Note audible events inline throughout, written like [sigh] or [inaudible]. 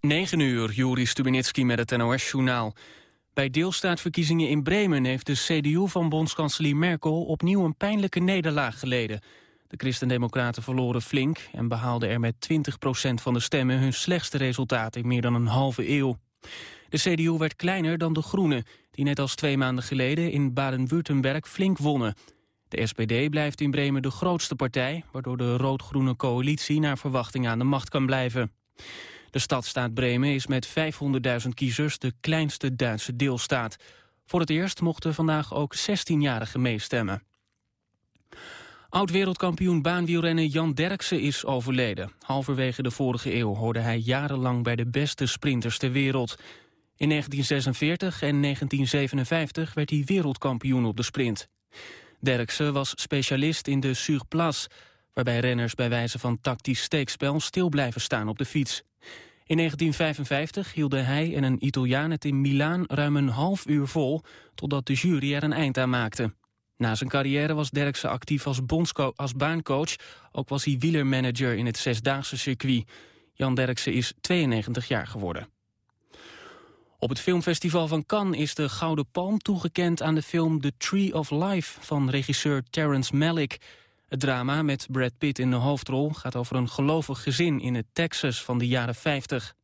9 uur, Juri Stubenitski met het NOS-journaal. Bij deelstaatverkiezingen in Bremen heeft de CDU van bondskanselier Merkel opnieuw een pijnlijke nederlaag geleden. De Christendemocraten verloren flink en behaalden er met 20% van de stemmen hun slechtste resultaat in meer dan een halve eeuw. De CDU werd kleiner dan de Groenen, die net als twee maanden geleden in Baden-Württemberg flink wonnen. De SPD blijft in Bremen de grootste partij, waardoor de rood-groene coalitie naar verwachting aan de macht kan blijven. De stadstaat Bremen is met 500.000 kiezers de kleinste Duitse deelstaat. Voor het eerst mochten vandaag ook 16-jarigen meestemmen. Oud-wereldkampioen baanwielrennen Jan Derksen is overleden. Halverwege de vorige eeuw hoorde hij jarenlang bij de beste sprinters ter wereld. In 1946 en 1957 werd hij wereldkampioen op de sprint. Derksen was specialist in de surplace, waarbij renners bij wijze van tactisch steekspel stil blijven staan op de fiets. In 1955 hielden hij en een Italiaan het in Milaan ruim een half uur vol, totdat de jury er een eind aan maakte. Na zijn carrière was Derksen actief als, als baancoach, ook was hij wielermanager in het zesdaagse circuit. Jan Derksen is 92 jaar geworden. Op het filmfestival van Cannes is de Gouden Palm toegekend aan de film The Tree of Life van regisseur Terrence Malick. Het drama met Brad Pitt in de hoofdrol gaat over een gelovig gezin in het Texas van de jaren 50.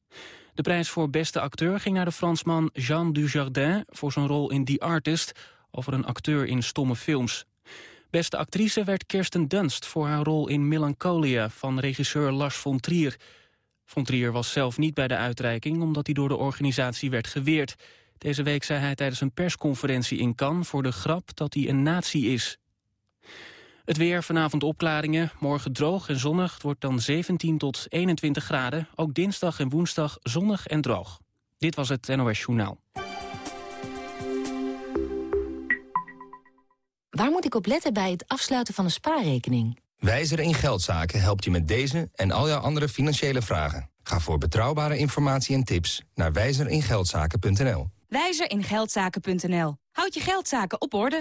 De prijs voor beste acteur ging naar de Fransman Jean Dujardin voor zijn rol in The Artist over een acteur in stomme films. Beste actrice werd Kirsten Dunst voor haar rol in Melancholia van regisseur Lars von Trier. Von Trier was zelf niet bij de uitreiking omdat hij door de organisatie werd geweerd. Deze week zei hij tijdens een persconferentie in Cannes voor de grap dat hij een nazi is. Het weer, vanavond opklaringen, morgen droog en zonnig. Het wordt dan 17 tot 21 graden. Ook dinsdag en woensdag zonnig en droog. Dit was het NOS Journaal. Waar moet ik op letten bij het afsluiten van een spaarrekening? Wijzer in Geldzaken helpt je met deze en al jouw andere financiële vragen. Ga voor betrouwbare informatie en tips naar wijzeringeldzaken.nl. Wijzeringeldzaken.nl. Houd je geldzaken op orde.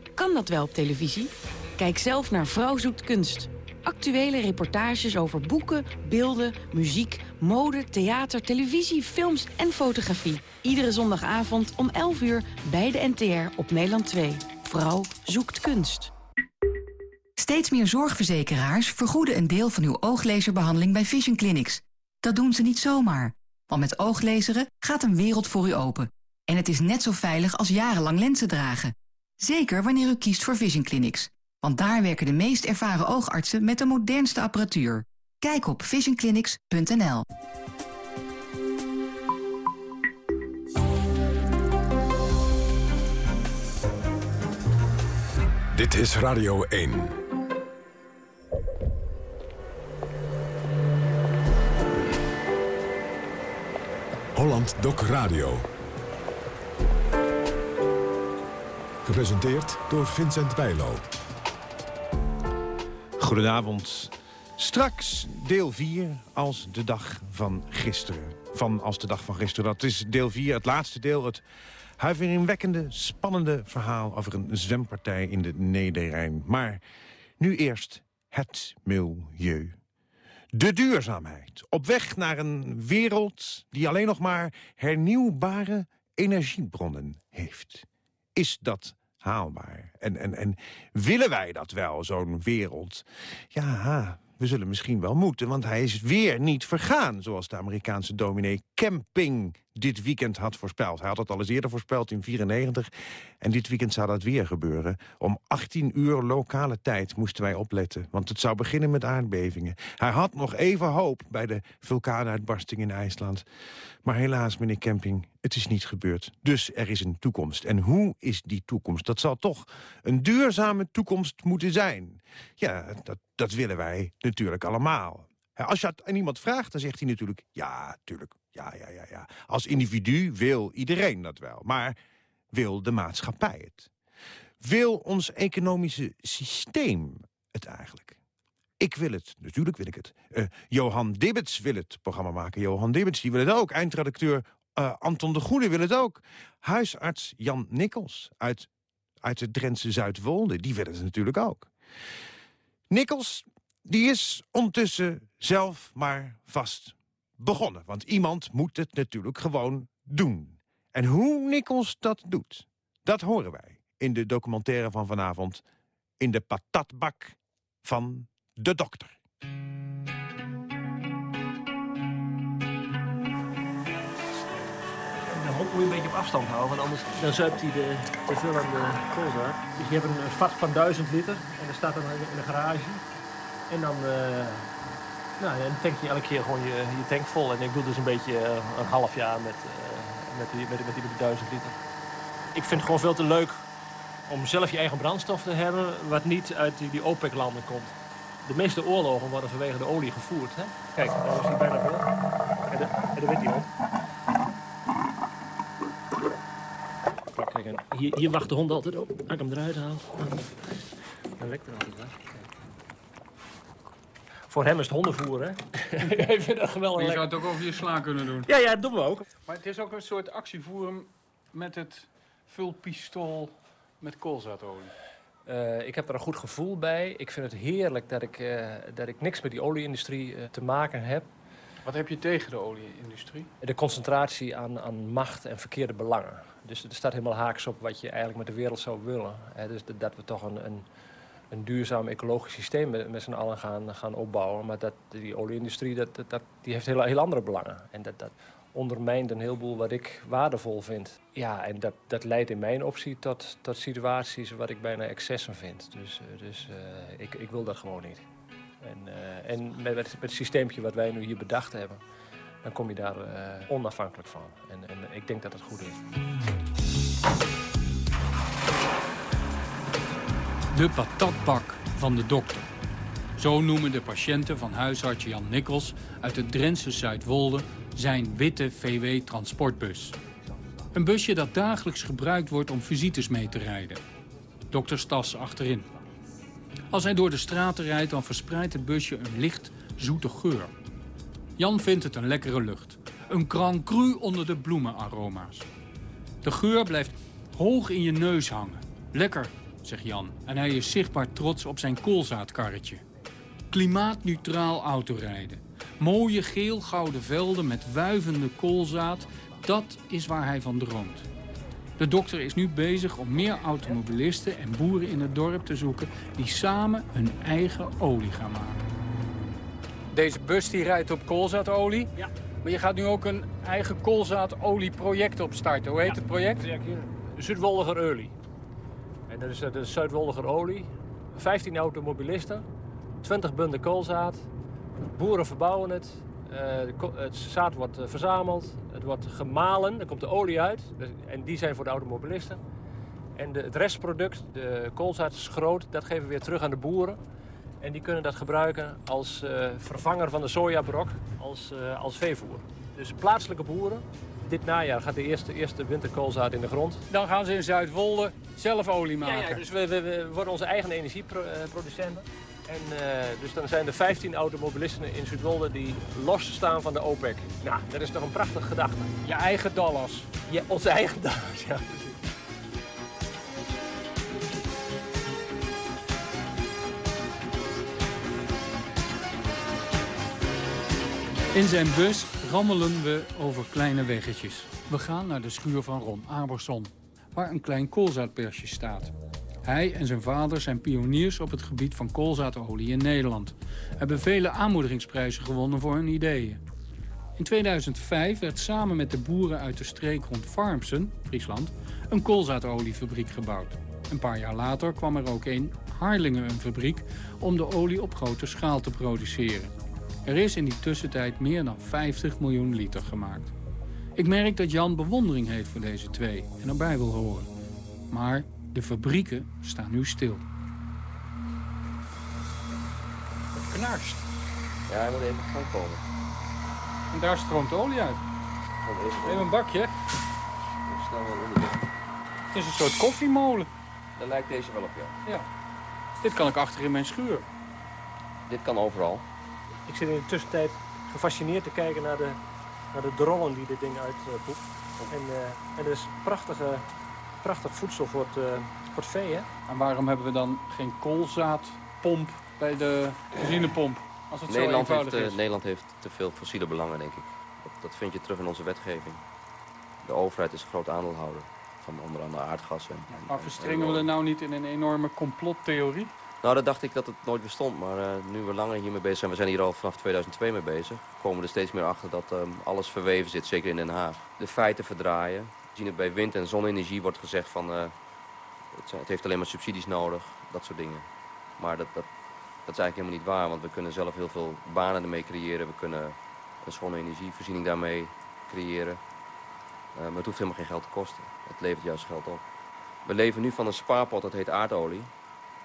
Kan dat wel op televisie? Kijk zelf naar Vrouw zoekt kunst. Actuele reportages over boeken, beelden, muziek, mode, theater, televisie, films en fotografie. Iedere zondagavond om 11 uur bij de NTR op Nederland 2. Vrouw zoekt kunst. Steeds meer zorgverzekeraars vergoeden een deel van uw ooglezerbehandeling bij Vision Clinics. Dat doen ze niet zomaar, want met ooglezeren gaat een wereld voor u open. En het is net zo veilig als jarenlang lenzen dragen. Zeker wanneer u kiest voor Vision Clinics. Want daar werken de meest ervaren oogartsen met de modernste apparatuur. Kijk op visionclinics.nl. Dit is Radio 1. Holland Doc Radio. Gepresenteerd door Vincent Bijlo. Goedenavond. Straks deel 4 als de dag van gisteren. Van als de dag van gisteren. Dat is deel 4, het laatste deel. Het huiveringwekkende, spannende verhaal over een zwempartij in de Nederrijn. Maar nu eerst het milieu. De duurzaamheid. Op weg naar een wereld die alleen nog maar hernieuwbare energiebronnen heeft. Is dat haalbaar? En, en, en willen wij dat wel, zo'n wereld? Ja, we zullen misschien wel moeten, want hij is weer niet vergaan... zoals de Amerikaanse dominee Camping dit weekend had voorspeld. Hij had het al eens eerder voorspeld in 94. En dit weekend zou dat weer gebeuren. Om 18 uur lokale tijd moesten wij opletten. Want het zou beginnen met aardbevingen. Hij had nog even hoop bij de vulkaanuitbarsting in IJsland. Maar helaas, meneer Camping, het is niet gebeurd. Dus er is een toekomst. En hoe is die toekomst? Dat zal toch een duurzame toekomst moeten zijn. Ja, dat, dat willen wij natuurlijk allemaal. Als je het aan iemand vraagt, dan zegt hij natuurlijk... ja, tuurlijk, ja, ja, ja, ja. Als individu wil iedereen dat wel. Maar wil de maatschappij het? Wil ons economische systeem het eigenlijk? Ik wil het, natuurlijk wil ik het. Uh, Johan Dibbets wil het programma maken. Johan Dibbets die wil het ook. Eindredacteur uh, Anton de Goede wil het ook. Huisarts Jan Nikkels uit, uit het Drentse Zuidwolde, die wil het natuurlijk ook. Nikkels, die is ondertussen zelf maar vast begonnen. Want iemand moet het natuurlijk gewoon doen. En hoe Nikkels dat doet, dat horen wij in de documentaire van vanavond... in de patatbak van de dokter. Moet je een beetje op afstand houden, want anders dan zuipt hij de, te veel aan de koolzaad. Dus je hebt een vat van 1000 liter en dat staat dan in de garage. En dan, uh, nou, dan tank je elke keer gewoon je, je tank vol. En ik doe dus een beetje uh, een half jaar met, uh, met, die, met, met, die, met die 1000 liter. Ik vind het gewoon veel te leuk om zelf je eigen brandstof te hebben... wat niet uit die, die OPEC-landen komt. De meeste oorlogen worden vanwege de olie gevoerd. Hè? Kijk, daar is hij bijna vol. En daar weet hij op. Kijk, hier, hier wacht de hond altijd op. Als ik hem eruit haal, dan wekt er altijd weg. Voor hem is het hondenvoer, hè? [laughs] ik vind dat geweldig Je zou het ook over je sla kunnen doen. Ja, ja, dat doen we ook. Maar het is ook een soort actievoer met het vulpistool met koolzaadolie. Uh, ik heb er een goed gevoel bij. Ik vind het heerlijk dat ik, uh, dat ik niks met die olieindustrie uh, te maken heb. Wat heb je tegen de olieindustrie? De concentratie aan, aan macht en verkeerde belangen. Dus er staat helemaal haaks op wat je eigenlijk met de wereld zou willen. Dus dat we toch een, een, een duurzaam ecologisch systeem met, met z'n allen gaan, gaan opbouwen. Maar dat, die olieindustrie dat, dat, die heeft heel, heel andere belangen. En dat, dat ondermijnt een heleboel wat ik waardevol vind. Ja, en dat, dat leidt in mijn optie tot, tot situaties wat ik bijna excessen vind. Dus, dus uh, ik, ik wil dat gewoon niet. En, uh, en met, met het systeempje wat wij nu hier bedacht hebben, dan kom je daar uh, onafhankelijk van. En, en ik denk dat het goed is. De patatbak van de dokter. Zo noemen de patiënten van huisarts Jan Nikkels uit het Drentse Zuidwolde zijn witte VW-transportbus. Een busje dat dagelijks gebruikt wordt om visites mee te rijden. Dokter Stas achterin. Als hij door de straten rijdt, dan verspreidt het busje een licht zoete geur. Jan vindt het een lekkere lucht. Een grand cru onder de bloemenaroma's. De geur blijft hoog in je neus hangen. Lekker, zegt Jan. En hij is zichtbaar trots op zijn koolzaadkarretje. Klimaatneutraal autorijden. Mooie geel-gouden velden met wuivende koolzaad, dat is waar hij van droomt. De dokter is nu bezig om meer automobilisten en boeren in het dorp te zoeken... die samen hun eigen olie gaan maken. Deze bus die rijdt op koolzaadolie. Ja. Maar je gaat nu ook een eigen koolzaadolieproject opstarten. Hoe heet ja, het project? Zuidwoldiger Olie. En dat is de Zuidwoldiger Olie. 15 automobilisten, 20 bunden koolzaad. Boeren verbouwen het. Uh, het zaad wordt uh, verzameld. Het wordt gemalen. Er komt de olie uit. En die zijn voor de automobilisten. En de, het restproduct, de koolzaadschroot, dat geven we weer terug aan de boeren. En die kunnen dat gebruiken als uh, vervanger van de sojabrok, als, als veevoer. Dus plaatselijke boeren. Dit najaar gaat de eerste, eerste winterkoolzaad in de grond. Dan gaan ze in Zuidwolde zelf olie maken. Ja, ja dus we, we, we worden onze eigen energieproducenten. En uh, dus dan zijn er 15 automobilisten in Zuidwolde die losstaan van de OPEC. Nou, dat is toch een prachtige gedachte. Je eigen Dallas. Ja, onze eigen Dallas, ja. In zijn bus rammelen we over kleine weggetjes. We gaan naar de schuur van Ron Aberson, waar een klein koolzaadpersje staat. Hij en zijn vader zijn pioniers op het gebied van koolzaadolie in Nederland. Hebben vele aanmoedigingsprijzen gewonnen voor hun ideeën. In 2005 werd samen met de boeren uit de streek rond Farmsen, Friesland, een koolzaadoliefabriek gebouwd. Een paar jaar later kwam er ook in Harlingen een fabriek om de olie op grote schaal te produceren. Er is in die tussentijd meer dan 50 miljoen liter gemaakt. Ik merk dat Jan bewondering heeft voor deze twee en erbij wil horen. Maar de fabrieken staan nu stil. Het knarst. Ja, hij moet even gaan komen. En daar stroomt de olie uit. Even een bakje. Snel wel onder. Het is een soort koffiemolen. Daar lijkt deze wel op, ja. Ja. Dit kan ik achter in mijn schuur. Dit kan overal. Ik zit in de tussentijd gefascineerd te kijken naar de, naar de drollen die dit ding uitpoept. en, uh, en dat is prachtige, prachtig voedsel voor het, uh, voor het vee, hè? En waarom hebben we dan geen koolzaadpomp bij de benzinepomp? Als het Nederland, zo heeft, uh, is. Nederland heeft te veel fossiele belangen, denk ik. Dat, dat vind je terug in onze wetgeving. De overheid is een groot aandeelhouder van onder andere aardgas. En, en, Maar verstrengen we er nou niet in een enorme complottheorie? Nou, dat dacht ik dat het nooit bestond. Maar uh, nu we langer hiermee bezig zijn, we zijn hier al vanaf 2002 mee bezig... komen we er steeds meer achter dat um, alles verweven zit, zeker in Den Haag. De feiten verdraaien. Zien bij wind- en zonne-energie wordt gezegd van... Uh, het, het, heeft alleen maar subsidies nodig, dat soort dingen. Maar dat, dat, dat is eigenlijk helemaal niet waar, want we kunnen zelf heel veel banen ermee creëren. We kunnen een schone energievoorziening daarmee creëren. Uh, maar het hoeft helemaal geen geld te kosten. Het levert juist geld op. We leven nu van een spaarpot, dat heet aardolie.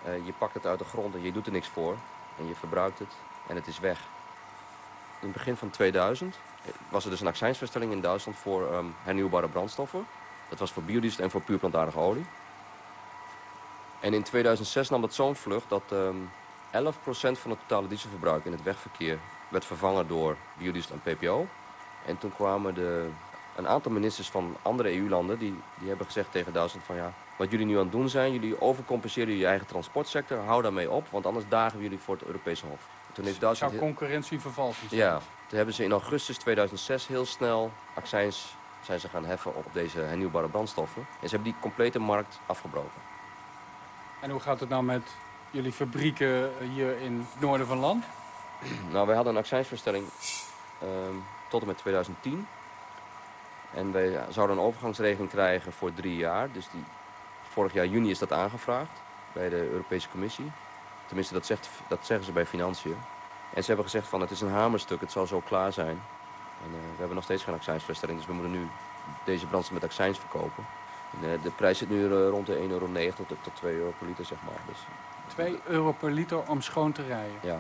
Uh, je pakt het uit de grond en je doet er niks voor. En je verbruikt het en het is weg. In het begin van 2000 was er dus een accijnsverstelling in Duitsland voor um, hernieuwbare brandstoffen. Dat was voor biodiesel en voor puur plantaardige olie. En in 2006 nam dat zo'n vlucht dat um, 11% van het totale dieselverbruik in het wegverkeer werd vervangen door biodiesel en PPO. En toen kwamen de, een aantal ministers van andere EU-landen die, die hebben gezegd tegen Duitsland van ja, wat jullie nu aan het doen zijn, jullie overcompenseren je eigen transportsector, hou daarmee op, want anders dagen we jullie voor het Europese Hof. Toen heeft Duitsland... Zou concurrentievervalsing zijn? Ja, toen hebben ze in augustus 2006 heel snel accijns zijn ze gaan heffen op deze hernieuwbare brandstoffen. En ze hebben die complete markt afgebroken. En hoe gaat het nou met jullie fabrieken hier in het noorden van land? [clears throat] Nou, wij hadden een accijnsverstelling um, tot en met 2010. En wij zouden een overgangsregeling krijgen voor drie jaar. Dus die, vorig jaar juni is dat aangevraagd bij de Europese Commissie. Tenminste, dat, zegt, dat zeggen ze bij Financiën. En ze hebben gezegd van het is een hamerstuk, het zal zo klaar zijn. En uh, we hebben nog steeds geen accijnsverstelling, dus we moeten nu deze brandstof met accijns verkopen. En, uh, de prijs zit nu uh, rond de 1,90 euro tot, tot 2 euro per liter, zeg maar. Dus, 2 euro per liter om schoon te rijden? Ja,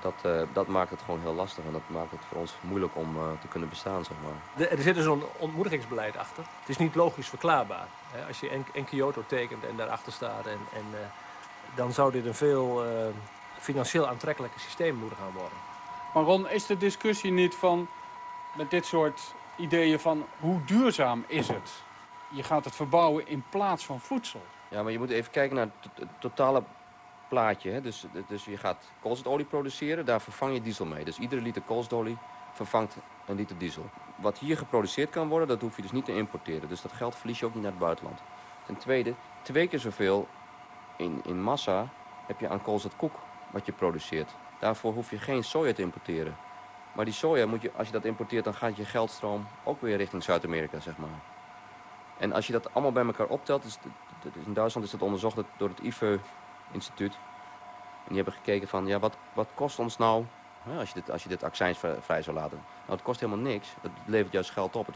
dat, uh, dat maakt het gewoon heel lastig en dat maakt het voor ons moeilijk om uh, te kunnen bestaan, zeg maar. De, er zit dus een ontmoedigingsbeleid achter. Het is niet logisch verklaarbaar. Hè? Als je een, Kyoto tekent en daarachter staat, en, en, uh, dan zou dit een veel financieel aantrekkelijker systeem moeten gaan worden. Maar Ron, is de discussie niet van, met dit soort ideeën van hoe duurzaam is het? Je gaat het verbouwen in plaats van voedsel. Ja, maar je moet even kijken naar het, totale plaatje. Hè? Dus, dus je gaat koolzaadolie produceren, daar vervang je diesel mee. Dus iedere liter koolzaadolie vervangt een liter diesel. Wat hier geproduceerd kan worden, dat hoef je dus niet te importeren. Dus dat geld verlies je ook niet naar het buitenland. Ten tweede, twee keer zoveel in, in massa heb je aan koolzaadkoek wat je produceert. Daarvoor hoef je geen soja te importeren. Maar die soja, moet je, als je dat importeert, dan gaat je geldstroom ook weer richting Zuid-Amerika, zeg maar. En als je dat allemaal bij elkaar optelt, in Duitsland is dat onderzocht door het IFE-instituut. En die hebben gekeken van, ja, wat, wat kost ons nou, als, je dit, als je dit accijnsvrij zou laten? Nou, het kost helemaal niks. Het levert juist geld op.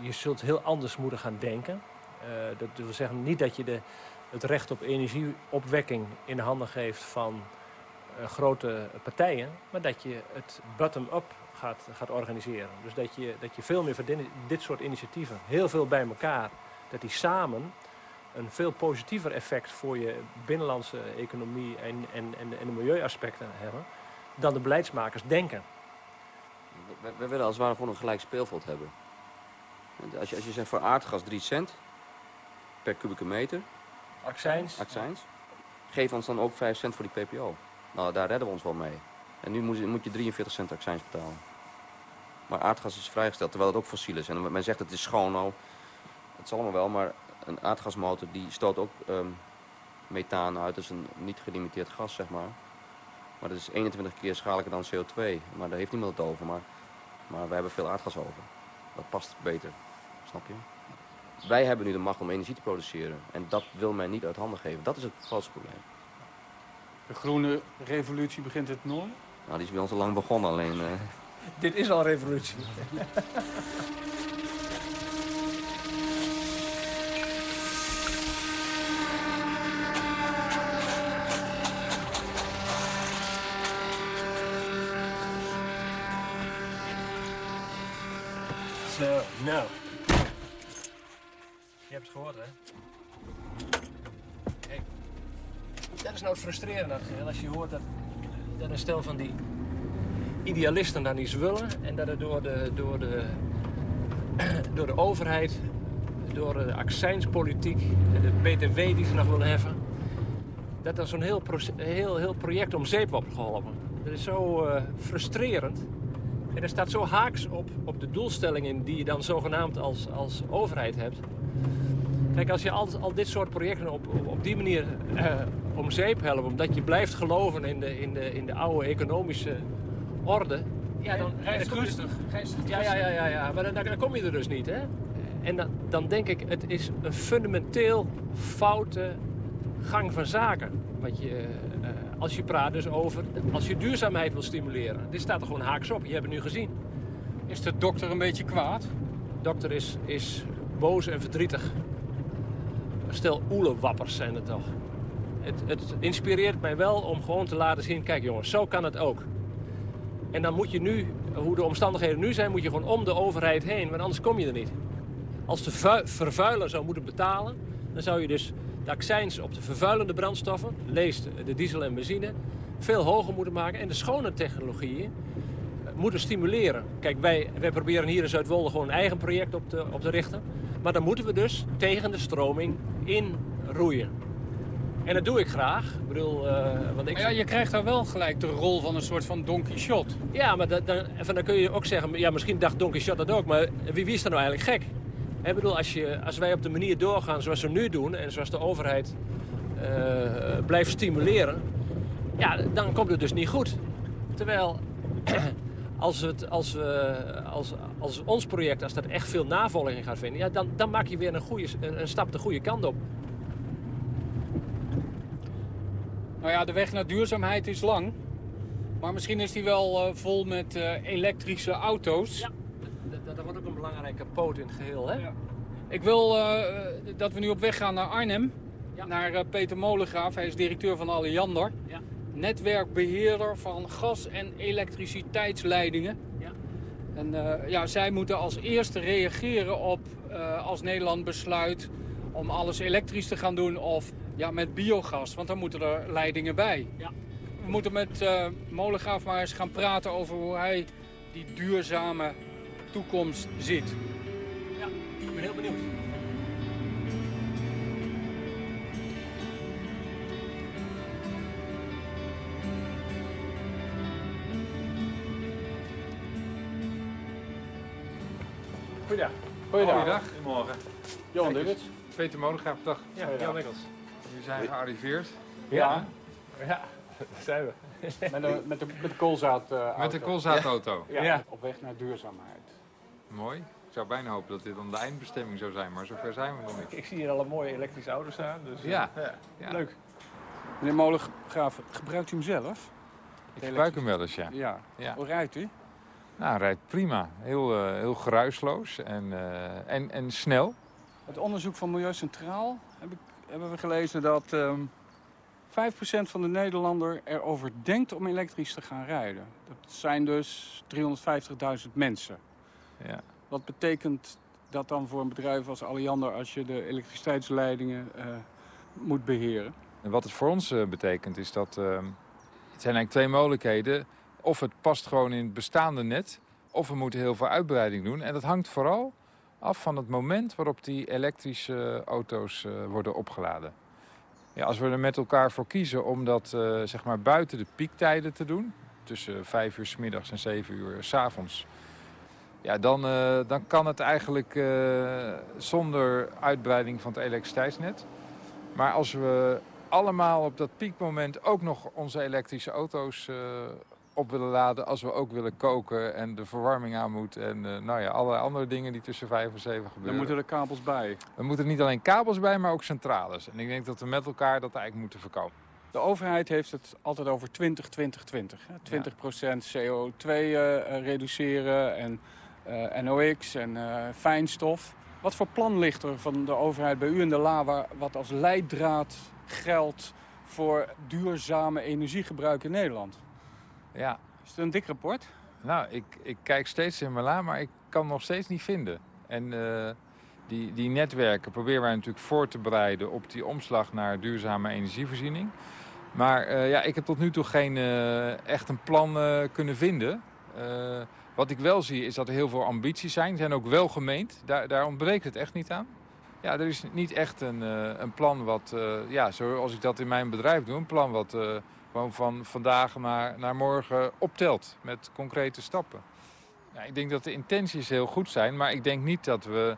Je zult heel anders moeten gaan denken. Uh, dat wil zeggen niet dat je de, het recht op energieopwekking in de handen geeft van uh, grote partijen, maar dat je het bottom-up gaat, gaat organiseren. Dus dat je, dat je veel meer van dit, soort initiatieven, heel veel bij elkaar, dat die samen een veel positiever effect voor je binnenlandse economie en, en, en, de milieuaspecten hebben, dan de beleidsmakers denken. We, we willen als het ware een gelijk speelveld hebben. Als je, als je zegt voor aardgas 3 cent per kubieke meter. Accijns. Accijns. Geef ons dan ook 5 cent voor die PPO. Nou, daar redden we ons wel mee. En nu moet je, moet je 43 cent accijns betalen. Maar aardgas is vrijgesteld, terwijl het ook fossiel is. En men zegt het is schoon nou. Het is allemaal wel, maar een aardgasmotor die stoot ook um, methaan uit. Dat is een niet gelimiteerd gas, zeg maar. Maar dat is 21 keer schadelijker dan CO2. Maar daar heeft niemand het over. Maar, maar wij hebben veel aardgas over. Dat past beter, snap je? Wij hebben nu de macht om energie te produceren. En dat wil men niet uit handen geven. Dat is het grootste probleem. De groene revolutie begint het noorden? Nou, die is bij ons al lang begonnen, alleen... Eh. [laughs] Dit is al revolutie. no. Je hebt het gehoord, hè? Dat is nou het frustrerende. Als je hoort dat, dat een stel van die idealisten dan iets willen... en dat het door de, door de, [clears throat] door de overheid, door de accijnspolitiek... de BTW die ze nog willen heffen... dat er zo'n heel, heel, heel project om zeep wordt geholpen. Dat is zo eh, frustrerend... En er staat zo haaks op, op de doelstellingen die je dan zogenaamd als, als overheid hebt. Kijk, als je al, al dit soort projecten op, op, op die manier eh, om zeep helpt, omdat je blijft geloven in de, in de, in de oude economische orde. Ja, dan, je- rustig. Ja, ja, ja, ja, ja. maar dan, dan kom je er dus niet, hè? En dan, dan denk ik, het is een fundamenteel foute gang van zaken. Wat je, eh, als je praat dus over, als je duurzaamheid wil stimuleren. Dit staat er gewoon haaks op, je hebt het nu gezien. Is de dokter een beetje kwaad? De dokter is, is boos en verdrietig. Stel oelewappers zijn het toch. Het, het inspireert mij wel om gewoon te laten zien... kijk jongens, zo kan het ook. En dan moet je nu, hoe de omstandigheden nu zijn... moet je gewoon om de overheid heen, want anders kom je er niet. Als de vu- vervuiler zou moeten betalen... dan zou je dus de accijns op de vervuilende brandstoffen... lees de diesel en benzine... veel hoger moeten maken. En de schone technologieën moeten stimuleren. Kijk, wij, wij proberen hier in Zuidwolde gewoon een eigen project op te, op te richten. Maar dan moeten we dus tegen de stroming inroeien. En dat doe ik graag. Ik bedoel, eh, want ik... Maar ja, je krijgt daar wel gelijk de rol van een soort van Don Quixote. Ja, maar dat, dan, van dan kun je ook zeggen, ja, misschien dacht Don Quixote dat ook, maar wie, wie is er nou eigenlijk gek? Ik bedoel, als, je, als wij op de manier doorgaan zoals we nu doen en zoals de overheid eh, blijft stimuleren, ja, dan komt het dus niet goed. Terwijl, [clears throat] als, het, als, we, als, als ons project, als dat echt veel navolging gaat vinden, ja, dan, dan maak je weer een, goede, een, een stap de goede kant op. Nou ja, de weg naar duurzaamheid is lang. Maar misschien is die wel eh, vol met eh, elektrische auto's. Ja, dat, dat wordt ook een belangrijke poot in het geheel, hè? Ik wil eh, dat we nu op weg gaan naar Arnhem. Naar Peter Molengraaf. Hij is directeur van Alliander. Ja. Netwerkbeheerder van gas- en elektriciteitsleidingen. Ja. En eh, ja, zij moeten als eerste reageren op eh, als Nederland besluit om alles elektrisch te gaan doen of ja, met biogas. Want dan moeten er leidingen bij. Ja. We moeten met eh Molengraaf maar eens gaan praten over hoe hij die duurzame toekomst ziet. Ja, ik ben heel benieuwd. Goeiedag. Goeiedag. Goedemorgen. Johan Dibbets. Peter Molengraaf, dag. Ja, Jan Nikkels. We zijn gearriveerd. Ja. Ja, daar zijn we. [laughs] Met de, met de, met de koolzaad eh, Met de koolzaadauto. Ja. Ja. Op weg naar duurzaamheid. Mooi. Ik zou bijna hopen dat dit dan de eindbestemming zou zijn, maar zover zijn we nog niet. Ik zie hier al een mooie elektrische auto staan. Dus, eh, Ja. Ja. Leuk. Meneer Molengraaf, gebruikt u hem zelf? Ik gebruik hem wel eens, ja. Ja. Ja. Hoe rijdt u? Nou, rijdt prima. Heel, eh, heel geruisloos en, eh, en, en snel. Het onderzoek van Milieu Centraal heb ik, hebben we gelezen dat ehm 5% van de Nederlander erover denkt om elektrisch te gaan rijden. Dat zijn dus 350.000 mensen. Ja. Wat betekent dat dan voor een bedrijf als Alliander als je de elektriciteitsleidingen eh, moet beheren? En wat het voor ons betekent is dat... eh, het zijn eigenlijk twee mogelijkheden. Of het past gewoon in het bestaande net... of we moeten heel veel uitbreiding doen. En dat hangt vooral af van het moment waarop die elektrische auto's eh, worden opgeladen. Ja, als we er met elkaar voor kiezen om dat eh, zeg maar buiten de piektijden te doen... tussen vijf uur s middags en zeven uur s avonds... Ja, dan, eh, dan kan het eigenlijk zonder uitbreiding van het elektriciteitsnet. Maar als we allemaal op dat piekmoment ook nog onze elektrische auto's op willen laden... als we ook willen koken en de verwarming aan moet... en eh, nou ja, allerlei andere dingen die tussen vijf en zeven gebeuren. Dan moeten er kabels bij. Er moeten niet alleen kabels bij, maar ook centrales. En ik denk dat we met elkaar dat eigenlijk moeten voorkomen. De overheid heeft het altijd over 20, 20, 20. hè. 20% CO2 eh, reduceren en eh, NOx en eh, fijnstof. Wat voor plan ligt er van de overheid bij u in de La... wat als leidraad geldt voor duurzame energiegebruik in Nederland? Ja, Is het een dik rapport? nou, ik, ik kijk steeds in mijn la, maar ik kan nog steeds niet vinden. En die, die netwerken proberen wij natuurlijk voor te bereiden op die omslag naar duurzame energievoorziening. Maar ja, ik heb tot nu toe geen echt een plan kunnen vinden. wat ik wel zie is dat er heel veel ambities zijn. Die zijn ook wel gemeend. Daar, daar ontbreekt het echt niet aan. Ja, er is niet echt een, een plan wat, ja, zoals ik dat in mijn bedrijf doe, een plan wat gewoon van vandaag naar, naar morgen optelt met concrete stappen. Ja, ik denk dat de intenties heel goed zijn, maar ik denk niet dat we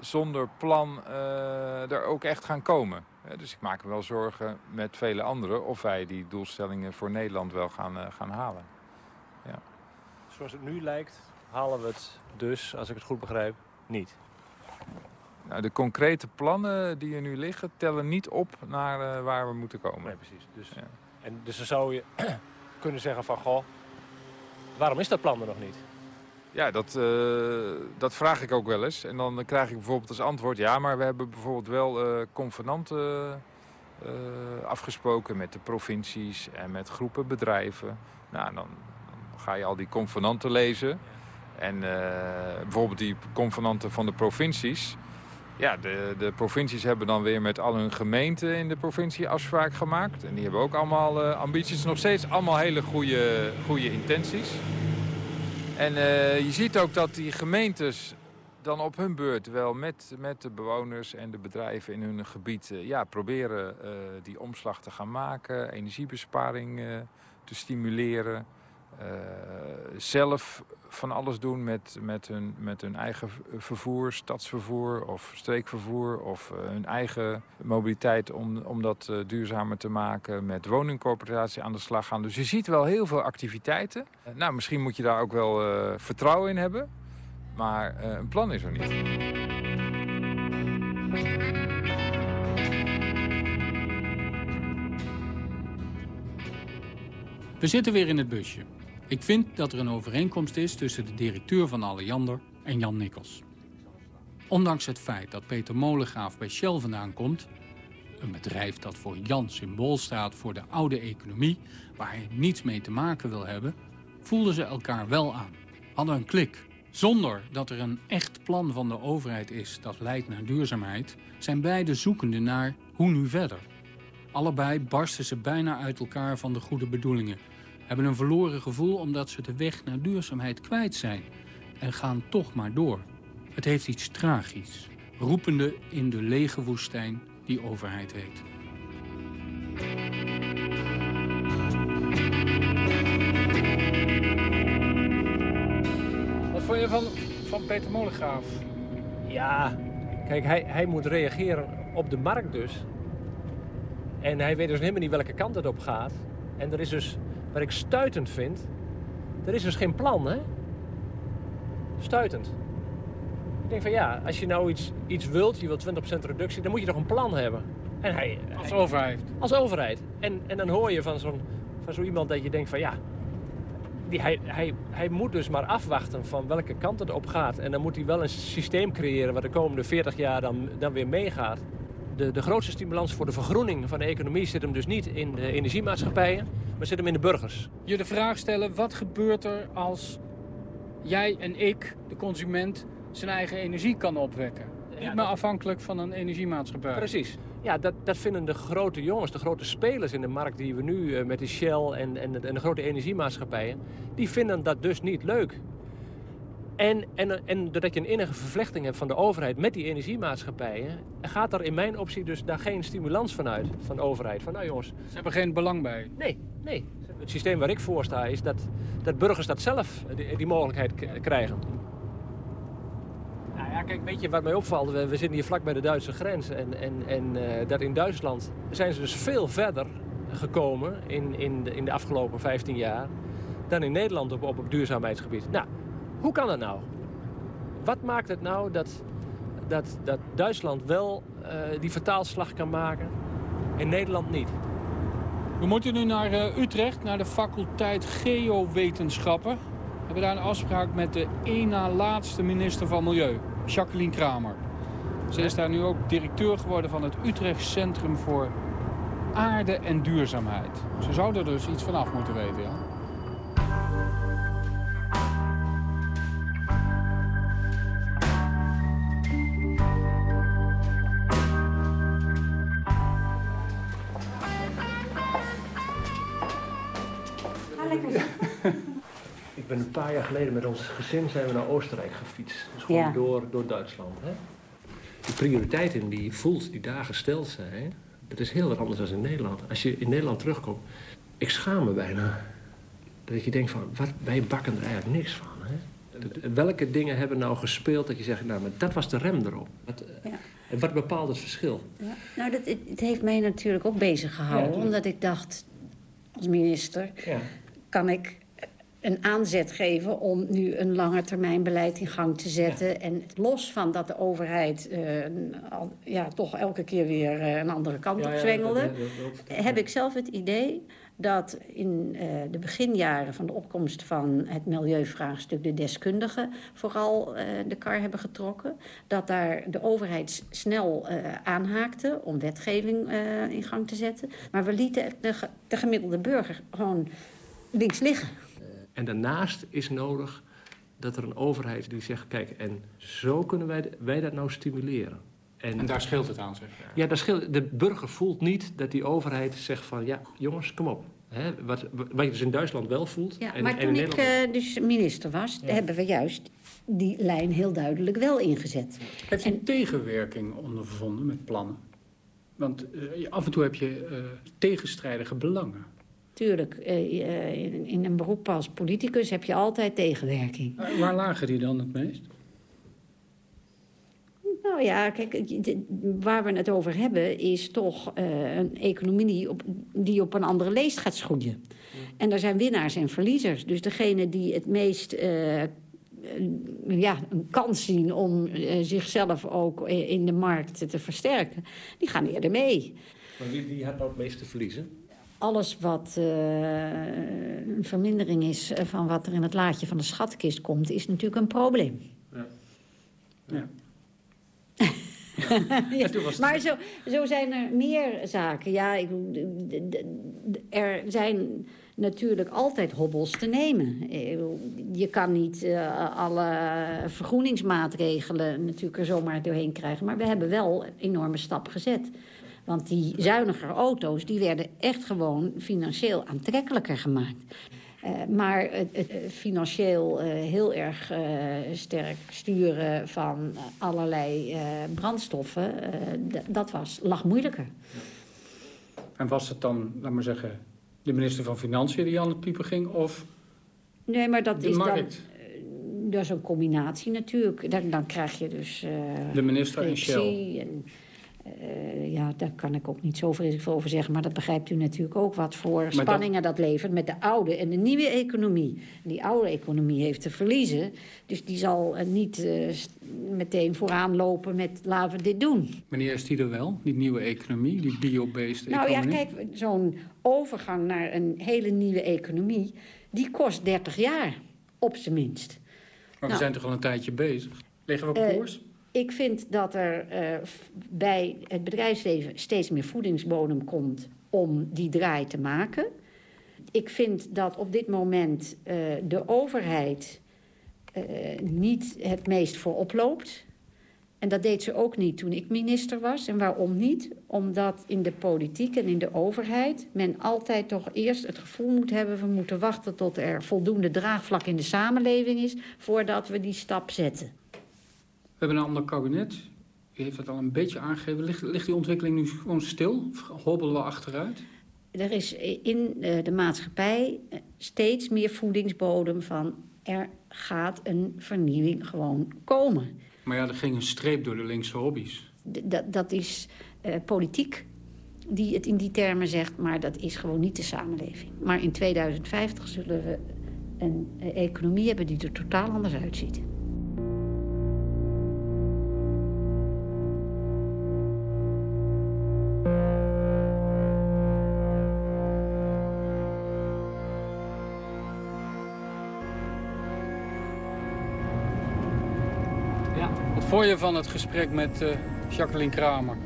zonder plan uh, er ook echt gaan komen. Dus ik maak me wel zorgen met vele anderen of wij die doelstellingen voor Nederland wel gaan, uh, gaan halen. Ja. Zoals het nu lijkt, halen we het dus, als ik het goed begrijp, niet. Nou, de concrete plannen die er nu liggen tellen niet op naar uh, waar we moeten komen. Nee, precies. Dus ja. En dus dan zou je [clears throat] kunnen zeggen van, goh, waarom is dat plan er nog niet? Ja, dat, uh, dat vraag ik ook wel eens. En dan krijg ik bijvoorbeeld als antwoord... ja, maar we hebben bijvoorbeeld wel uh, convenanten uh, afgesproken met de provincies... en met groepen bedrijven. Nou, dan, dan ga je al die convenanten lezen. En bijvoorbeeld die convenanten van de provincies... Ja, de, de provincies hebben dan weer met al hun gemeenten in de provincie afspraak gemaakt. En die hebben ook allemaal uh, ambities. Nog steeds allemaal hele goede, goede intenties. En uh, je ziet ook dat die gemeentes dan op hun beurt wel met, met de bewoners en de bedrijven in hun gebied... Uh, ja, proberen die omslag te gaan maken, energiebesparing te stimuleren... Zelf van alles doen met, met, hun, met hun eigen vervoer, stadsvervoer of streekvervoer of uh, hun eigen mobiliteit om, om dat uh, duurzamer te maken, met woningcorporatie aan de slag gaan. Dus je ziet wel heel veel activiteiten. nou, misschien moet je daar ook wel vertrouwen in hebben, maar een plan is er niet. We zitten weer in het busje. Ik vind dat er een overeenkomst is tussen de directeur van Alliander en Jan Nikkels. Ondanks het feit dat Peter Molengraaf bij Shell vandaan komt... een bedrijf dat voor Jan symbool staat voor de oude economie... waar hij niets mee te maken wil hebben... voelden ze elkaar wel aan. Hadden een klik. Zonder dat er een echt plan van de overheid is dat leidt naar duurzaamheid... zijn beide zoekende naar hoe nu verder. Allebei barsten ze bijna uit elkaar van de goede bedoelingen hebben een verloren gevoel omdat ze de weg naar duurzaamheid kwijt zijn en gaan toch maar door. Het heeft iets tragisch, roepende in de lege woestijn die overheid heet. Wat vond je van, van Peter Molengraaf? Ja, kijk, hij, hij moet reageren op de markt dus. En hij weet dus helemaal niet welke kant het op gaat. En er is dus wat ik stuitend vind, er is dus geen plan, hè? Stuitend. Ik denk van ja, als je nou iets, iets wilt, je wilt 20% reductie, dan moet je toch een plan hebben. En hij, als overheid. Als overheid. En, en dan hoor je van, zo'n, van zo iemand dat je denkt van ja, die, hij, hij, hij moet dus maar afwachten van welke kant het op gaat. En dan moet hij wel een systeem creëren wat de komende 40 jaar dan, dan weer meegaat. De, de grootste stimulans voor de vergroening van de economie zit hem dus niet in de energiemaatschappijen maar zit hem in de burgers. Je de vraag stellen, wat gebeurt er als jij en ik, de consument, zijn eigen energie kan opwekken? Niet meer afhankelijk van een energiemaatschappij. Precies. Ja, dat, dat vinden de grote jongens, de grote spelers in de markt die we nu uh, met de Shell en, en, en de grote energiemaatschappijen, die vinden dat dus niet leuk. En, en, en doordat je een innige vervlechting hebt van de overheid met die energiemaatschappijen, gaat er in mijn optie dus daar geen stimulans vanuit van de overheid. Van nou jongens. Ze hebben geen belang bij. Nee, nee. Het systeem waar ik voor sta is dat, dat burgers dat zelf die, die mogelijkheid krijgen. Nou ja, kijk, weet je wat mij opvalt? We, we zitten hier vlak bij de Duitse grens. En, en, en uh, dat in Duitsland zijn ze dus veel verder gekomen in, in, de, in de afgelopen 15 jaar dan in Nederland op, op, op duurzaamheidsgebied. Nou, hoe kan dat nou? Wat maakt het nou dat, dat, dat Duitsland wel uh, die vertaalslag kan maken en Nederland niet? We moeten nu naar uh, Utrecht, naar de faculteit Geowetenschappen. We hebben daar een afspraak met de één na laatste minister van Milieu, Jacqueline Kramer. Ze is daar nu ook directeur geworden van het Utrecht Centrum voor Aarde en Duurzaamheid. Ze zou er dus iets vanaf moeten weten, ja. Een paar jaar geleden met ons gezin zijn we naar Oostenrijk gefietst. Dus gewoon Ja. door, door Duitsland. Hè? De prioriteiten die voelt, die daar gesteld zijn, dat is heel wat anders dan in Nederland. Als je in Nederland terugkomt, ik schaam me bijna. Dat je denkt van, wat, wij bakken er eigenlijk niks van. Hè? Dat- Welke dingen hebben nou gespeeld dat je zegt, nou, maar dat was de rem erop. Wat, Ja. En wat bepaalt het verschil? Ja. Nou, dat, het, het heeft mij natuurlijk ook bezig gehouden. Ja, omdat ik dacht, als minister Ja. kan ik een aanzet geven om nu een langetermijnbeleid in gang te zetten. En los van dat de overheid eh, al, ja, toch elke keer weer eh, een andere kant Ja, op zwengelde... dat- dat- dat- heb ik zelf het idee dat in eh, de beginjaren van de opkomst van het milieuvraagstuk de deskundigen vooral de kar hebben getrokken. Dat daar de overheid snel aanhaakte om wetgeving in gang te zetten. Maar we lieten de gemiddelde burger gewoon links liggen. En daarnaast is nodig dat er een overheid die zegt... kijk, en zo kunnen wij, wij dat nou stimuleren. En daar scheelt het aan, zeg je. Ja, daar scheelt, de burger voelt niet dat die overheid zegt van... ja, jongens, kom op. Hè, wat, wat je dus in Duitsland wel voelt. Ja, en, maar en toen ik eh, dus minister was, hebben we juist die lijn heel duidelijk wel ingezet. Heeft u tegenwerking ondervonden met plannen? Want eh, af en toe heb je eh, tegenstrijdige belangen. Tuurlijk, eh, eh, in, in een beroep als politicus heb je altijd tegenwerking. Eh, waar lagen die dan het meest? Nou ja, kijk, waar we het over hebben is toch eh, een economie die op, die op een andere leest gaat schoeien. En er zijn winnaars en verliezers. Dus degene die het meest ja, een kans zien om eh, zichzelf ook in de markt te versterken, die gaan eerder mee. Maar wie, wie had nou het meeste verliezen? Alles wat eh, een vermindering is van wat er in het laadje van de schatkist komt, is natuurlijk een probleem. Ja. Ja. Ja, [laughs] maar zo, zo zijn er meer zaken. Ja, ik, er zijn natuurlijk altijd hobbels te nemen. Je kan niet eh, alle vergroeningsmaatregelen natuurlijk er zomaar doorheen krijgen. Maar we hebben wel een enorme stap gezet. Want die zuiniger auto's die werden echt gewoon financieel aantrekkelijker gemaakt. Eh, maar het, het, eh, financieel eh, heel erg sterk sturen van allerlei brandstoffen, dat was, lag moeilijker. En was het dan, laat maar zeggen, de minister van Financiën die aan het piepen ging? Of Nee, maar dat de is dan markt? dat is een combinatie natuurlijk. Dan, dan krijg je dus... De minister en frictie En, eh, ja, daar kan ik ook niet zo vreselijk veel over zeggen. Maar dat begrijpt u natuurlijk ook wat voor spanningen dat... levert met de oude en de nieuwe economie. En die oude economie heeft te verliezen. Dus die zal eh, niet eh, meteen vooraan lopen met laten we dit doen. Wanneer is die er wel? Die nieuwe economie, die bio-based Nou ja, economie? kijk, zo'n overgang naar een hele nieuwe economie... die kost 30 jaar, op zijn minst. Maar we Nou. zijn toch al een tijdje bezig? Liggen we op koers? Ik vind dat er f- bij het bedrijfsleven steeds meer voedingsbodem komt om die draai te maken. Ik vind dat op dit moment eh, de overheid eh, niet het meest voorop loopt. En dat deed ze ook niet toen ik minister was. En waarom niet? Omdat in de politiek en in de overheid men altijd toch eerst het gevoel moet hebben... we moeten wachten tot er voldoende draagvlak in de samenleving is... voordat we die stap zetten. We hebben een ander kabinet. U heeft het al een beetje aangegeven. Ligt, ligt die ontwikkeling nu gewoon stil? Of hobbelen we achteruit? Er is in eh, de maatschappij eh, steeds meer voedingsbodem van... er gaat een vernieuwing gewoon komen. Maar ja, er ging een streep door de linkse hobby's. D- dat, dat is eh, politiek die het in die termen zegt, maar dat is gewoon niet de samenleving. Maar in 2050 zullen we een economie hebben die er totaal anders uitziet. Je van het gesprek met eh, Jacqueline Kramer?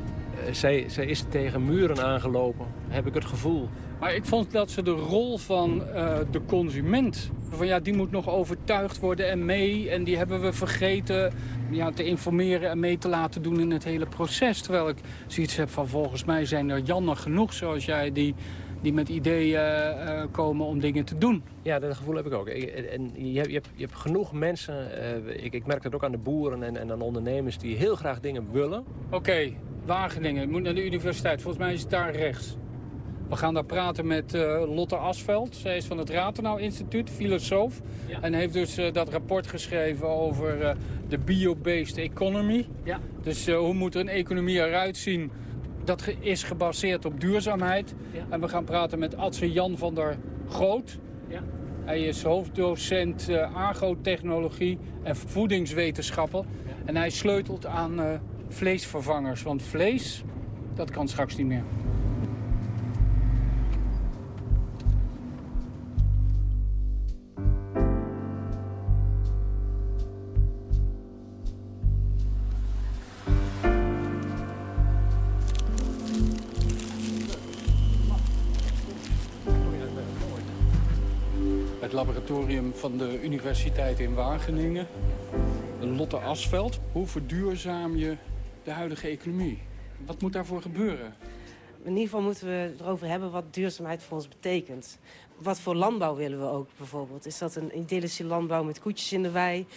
Eh, zij, zij is tegen muren aangelopen, heb ik het gevoel. Maar ik vond dat ze de rol van eh, de consument... van ja, die moet nog overtuigd worden en mee... en die hebben we vergeten ja, te informeren en mee te laten doen in het hele proces. Terwijl ik zoiets heb van volgens mij zijn er Jannen genoeg zoals jij... die die met ideeën uh, komen om dingen te doen. Ja, dat gevoel heb ik ook. En je hebt, je hebt, je hebt genoeg mensen, uh, ik, ik merk dat ook aan de boeren en, en aan ondernemers... die heel graag dingen willen. Oké, okay, Wageningen, moet naar de universiteit. Volgens mij is het daar rechts. We gaan daar praten met uh, Lotte Asveld. Zij is van het Ratenau Instituut, filosoof. Ja. En heeft dus uh, dat rapport geschreven over uh, de bio-based economy. Ja. Dus hoe moet er een economie eruit zien dat is gebaseerd op duurzaamheid. Ja. En we gaan praten met Adse Jan van der Groot. Ja. Hij is hoofddocent uh, agrotechnologie en voedingswetenschappen. Ja. En hij sleutelt aan uh, vleesvervangers. Want vlees, dat kan straks niet meer. Laboratorium van de Universiteit in Wageningen. Lotte Asveld. Hoe verduurzaam je de huidige economie? Wat moet daarvoor gebeuren? In ieder geval moeten we erover hebben wat duurzaamheid voor ons betekent. Wat voor landbouw willen we ook bijvoorbeeld? Is dat een idyllische landbouw met koetjes in de wei?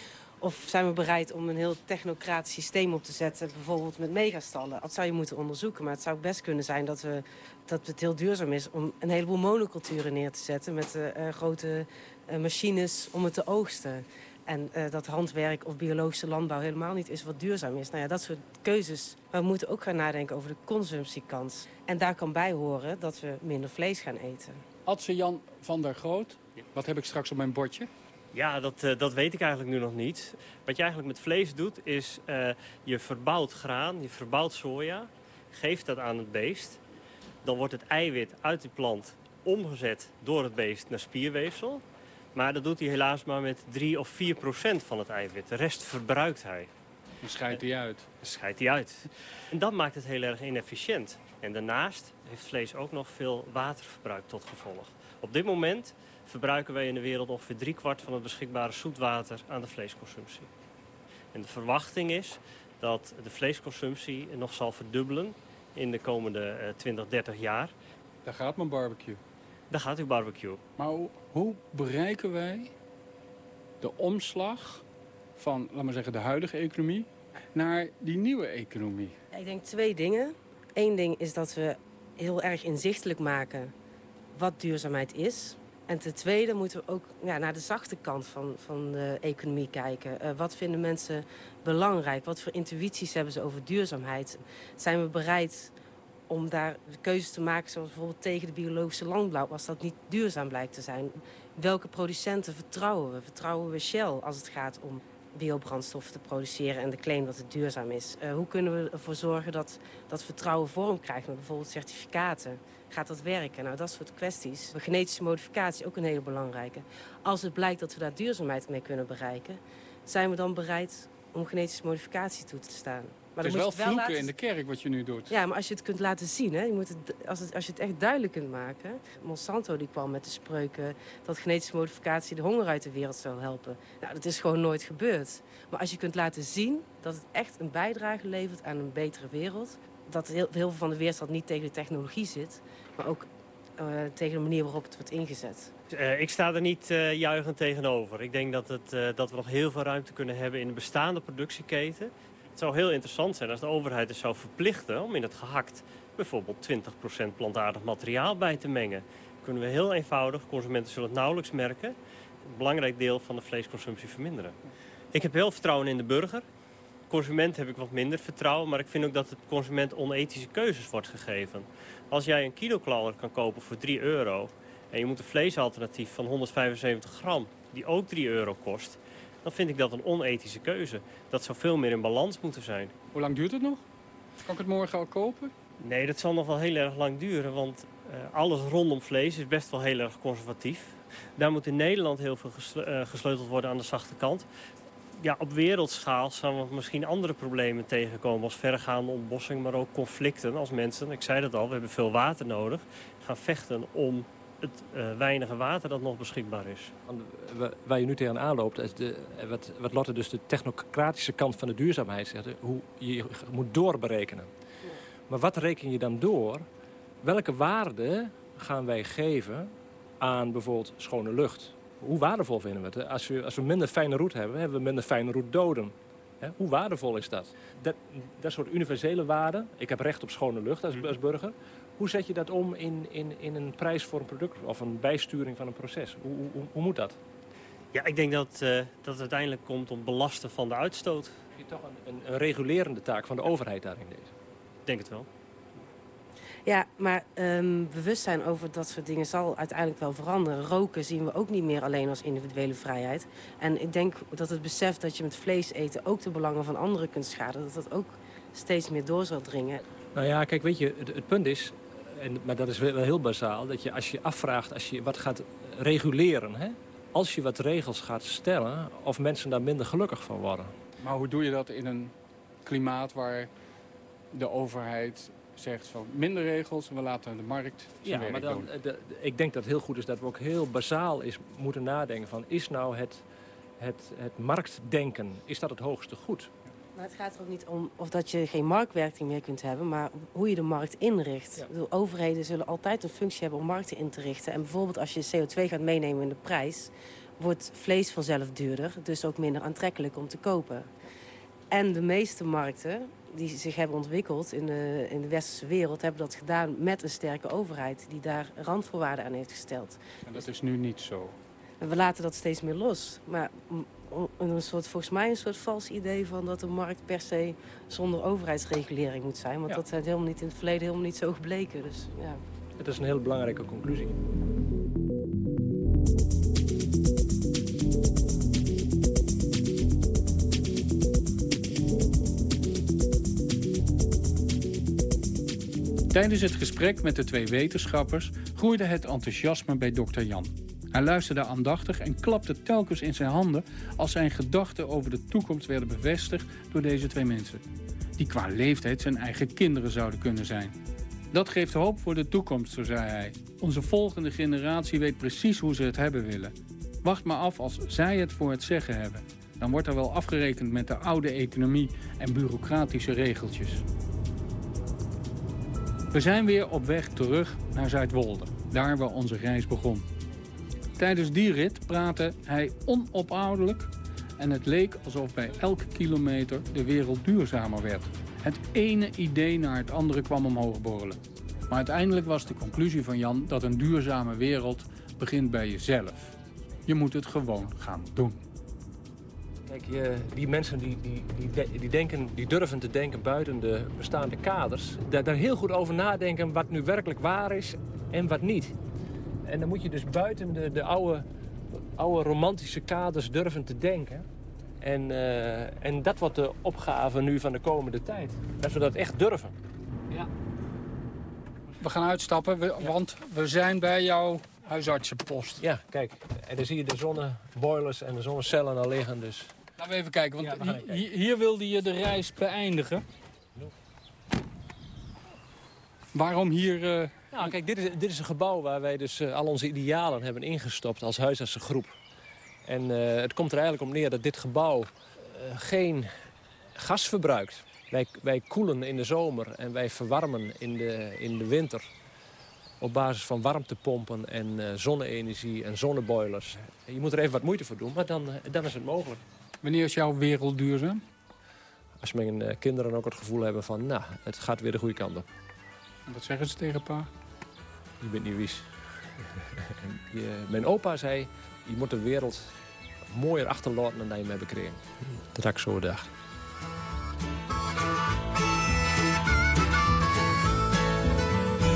Of zijn we bereid om een heel technocratisch systeem op te zetten, bijvoorbeeld met megastallen? Dat zou je moeten onderzoeken, maar het zou best kunnen zijn dat, we, dat het heel duurzaam is om een heleboel monoculturen neer te zetten met uh, grote uh, machines om het te oogsten. En uh, dat handwerk of biologische landbouw helemaal niet is wat duurzaam is. Nou ja, dat soort keuzes. Maar we moeten ook gaan nadenken over de consumptiekans. En daar kan bij horen dat we minder vlees gaan eten. Adse Jan van der Groot, wat heb ik straks op mijn bordje? Ja, dat, uh, dat weet ik eigenlijk nu nog niet. Wat je eigenlijk met vlees doet, is uh, je verbouwt graan, je verbouwt soja, geeft dat aan het beest. Dan wordt het eiwit uit die plant omgezet door het beest naar spierweefsel. Maar dat doet hij helaas maar met 3 of 4 procent van het eiwit. De rest verbruikt hij. Dan scheidt hij uit. Dan scheidt hij uit. En dat maakt het heel erg inefficiënt. En daarnaast heeft vlees ook nog veel waterverbruik tot gevolg. Op dit moment verbruiken wij in de wereld ongeveer driekwart van het beschikbare zoetwater aan de vleesconsumptie. En de verwachting is dat de vleesconsumptie nog zal verdubbelen in de komende uh, 20, 30 jaar. Daar gaat mijn barbecue. Daar gaat uw barbecue. Maar hoe, hoe bereiken wij de omslag van, laat maar zeggen, de huidige economie naar die nieuwe economie? Ik denk twee dingen. Eén ding is dat we heel erg inzichtelijk maken wat duurzaamheid is. En ten tweede moeten we ook ja, naar de zachte kant van, van de economie kijken. Uh, wat vinden mensen belangrijk? Wat voor intuïties hebben ze over duurzaamheid? Zijn we bereid om daar keuzes te maken, zoals bijvoorbeeld tegen de biologische landbouw, als dat niet duurzaam blijkt te zijn? Welke producenten vertrouwen we? Vertrouwen we Shell als het gaat om biobrandstoffen te produceren en de claim dat het duurzaam is? Uh, hoe kunnen we ervoor zorgen dat dat vertrouwen vorm krijgt met bijvoorbeeld certificaten? Gaat dat werken? Nou, dat soort kwesties. Genetische modificatie ook een hele belangrijke. Als het blijkt dat we daar duurzaamheid mee kunnen bereiken... zijn we dan bereid om genetische modificatie toe te staan. Maar het is wel vloeken laten... in de kerk wat je nu doet. Ja, maar als je het kunt laten zien, hè, je moet het, als, het, als je het echt duidelijk kunt maken. Monsanto die kwam met de spreuken dat genetische modificatie de honger uit de wereld zou helpen. Nou, dat is gewoon nooit gebeurd. Maar als je kunt laten zien dat het echt een bijdrage levert aan een betere wereld dat heel, heel veel van de weerstand niet tegen de technologie zit, maar ook uh, tegen de manier waarop het wordt ingezet. Uh, ik sta er niet uh, juichend tegenover. Ik denk dat, het, dat we nog heel veel ruimte kunnen hebben in de bestaande productieketen. Het zou heel interessant zijn als de overheid het zou verplichten om in het gehakt bijvoorbeeld 20% plantaardig materiaal bij te mengen. Kunnen we heel eenvoudig, consumenten zullen het nauwelijks merken, een belangrijk deel van de vleesconsumptie verminderen. Ik heb heel vertrouwen in de burger consument heb ik wat minder vertrouwen. Maar ik vind ook dat het consument onethische keuzes wordt gegeven. Als jij een kiloklauwer kan kopen voor 3 euro... en je moet een vleesalternatief van 175 gram, die ook 3 euro kost... dan vind ik dat een onethische keuze. Dat zou veel meer in balans moeten zijn. Hoe lang duurt het nog? Kan ik het morgen al kopen? Nee, dat zal nog wel heel erg lang duren. Want uh, alles rondom vlees is best wel heel erg conservatief. Daar moet in Nederland heel veel eh, gesleuteld worden aan de zachte kant ja, op wereldschaal zouden we misschien andere problemen tegenkomen... als verregaande ontbossing, maar ook conflicten als mensen. Ik zei dat al, we hebben veel water nodig. Gaan vechten om het uh, weinige water dat nog beschikbaar is. Waar je nu tegenaan loopt, is de, wat, wat Lotte dus de technocratische kant van de duurzaamheid zegt. Hoe je moet doorberekenen. Maar wat reken je dan door? Welke waarde gaan wij geven aan bijvoorbeeld schone lucht? Hoe waardevol vinden we het? Als we, als we minder fijne route hebben, hebben we minder fijne route doden. Hoe waardevol is dat? dat? Dat soort universele waarden. Ik heb recht op schone lucht als, als burger. Hoe zet je dat om in, in, in een prijs voor een product of een bijsturing van een proces? Hoe, hoe, hoe moet dat? Ja, ik denk dat, uh, dat het uiteindelijk komt om belasten van de uitstoot. Heb je toch een, een, een regulerende taak van de overheid daarin deze? Ik denk het wel. Ja, maar um, bewustzijn over dat soort dingen zal uiteindelijk wel veranderen. Roken zien we ook niet meer alleen als individuele vrijheid. En ik denk dat het besef dat je met vlees eten ook de belangen van anderen kunt schaden... dat dat ook steeds meer door zal dringen. Nou ja, kijk, weet je, het, het punt is... En, maar dat is wel heel bazaal, dat je als je afvraagt, als je wat gaat reguleren... Hè, als je wat regels gaat stellen, of mensen daar minder gelukkig van worden. Maar hoe doe je dat in een klimaat waar de overheid zegt van minder regels en we laten de markt zijn ja, maar dan, doen. De, ik denk dat het heel goed is dat we ook heel bazaal is moeten nadenken van... is nou het, het, het marktdenken, is dat het hoogste goed? Maar het gaat er ook niet om of dat je geen marktwerking meer kunt hebben... maar hoe je de markt inricht. De overheden zullen altijd een functie hebben om markten in te richten. En bijvoorbeeld als je CO2 gaat meenemen in de prijs... wordt vlees vanzelf duurder, dus ook minder aantrekkelijk om te kopen. En de meeste markten die zich hebben ontwikkeld in de, in de westerse wereld... hebben dat gedaan met een sterke overheid die daar randvoorwaarden aan heeft gesteld. En dat is nu niet zo? We laten dat steeds meer los. Maar een soort, volgens mij een soort vals idee van dat de markt per se zonder overheidsregulering moet zijn. Want dat is helemaal niet in het verleden helemaal niet zo gebleken. Dus, ja. Het is een heel belangrijke conclusie. Tijdens het gesprek met de twee wetenschappers groeide het enthousiasme bij dokter Jan. Hij luisterde aandachtig en klapte telkens in zijn handen als zijn gedachten over de toekomst werden bevestigd door deze twee mensen. Die qua leeftijd zijn eigen kinderen zouden kunnen zijn. Dat geeft hoop voor de toekomst, zo zei hij. Onze volgende generatie weet precies hoe ze het hebben willen. Wacht maar af als zij het voor het zeggen hebben. Dan wordt er wel afgerekend met de oude economie en bureaucratische regeltjes. We zijn weer op weg terug naar Zuidwolde, daar waar onze reis begon. Tijdens die rit praatte hij onophoudelijk en het leek alsof bij elke kilometer de wereld duurzamer werd. Het ene idee naar het andere kwam omhoog borrelen. Maar uiteindelijk was de conclusie van Jan dat een duurzame wereld begint bij jezelf. Je moet het gewoon gaan doen. Kijk, je, die mensen die, die, die, die, denken, die durven te denken buiten de bestaande kaders... Daar heel goed over nadenken wat nu werkelijk waar is en wat niet. En dan moet je dus buiten de, de oude, oude romantische kaders durven te denken. En, uh, en dat wordt de opgave nu van de komende tijd. Dat we dat echt durven. Ja. We gaan uitstappen, we, want we zijn bij jouw huisartsenpost. Ja, kijk. En dan zie je de zonneboilers en de zonnecellen al liggen. Dus Laten we even kijken, want ja, hier, hier wilde je de reis beëindigen. Waarom hier... Uh... Nou, kijk, dit is, dit is een gebouw waar wij dus uh, al onze idealen hebben ingestopt als huisartsengroep. En uh, het komt er eigenlijk om neer dat dit gebouw geen gas verbruikt. Wij, wij koelen in de zomer en wij verwarmen in de, in de winter op basis van warmtepompen en zonne-energie en zonneboilers. Je moet er even wat moeite voor doen, maar dan, dan is het mogelijk. Wanneer is jouw wereld duurzaam? Als mijn uh, kinderen ook het gevoel hebben van, nou, het gaat weer de goede kant op. Wat zeggen ze tegen pa? Je bent niet wies. [laughs] je, mijn opa zei, je moet de wereld mooier achterlaten dan je me hebt gekregen. Dat had ik zo gedacht.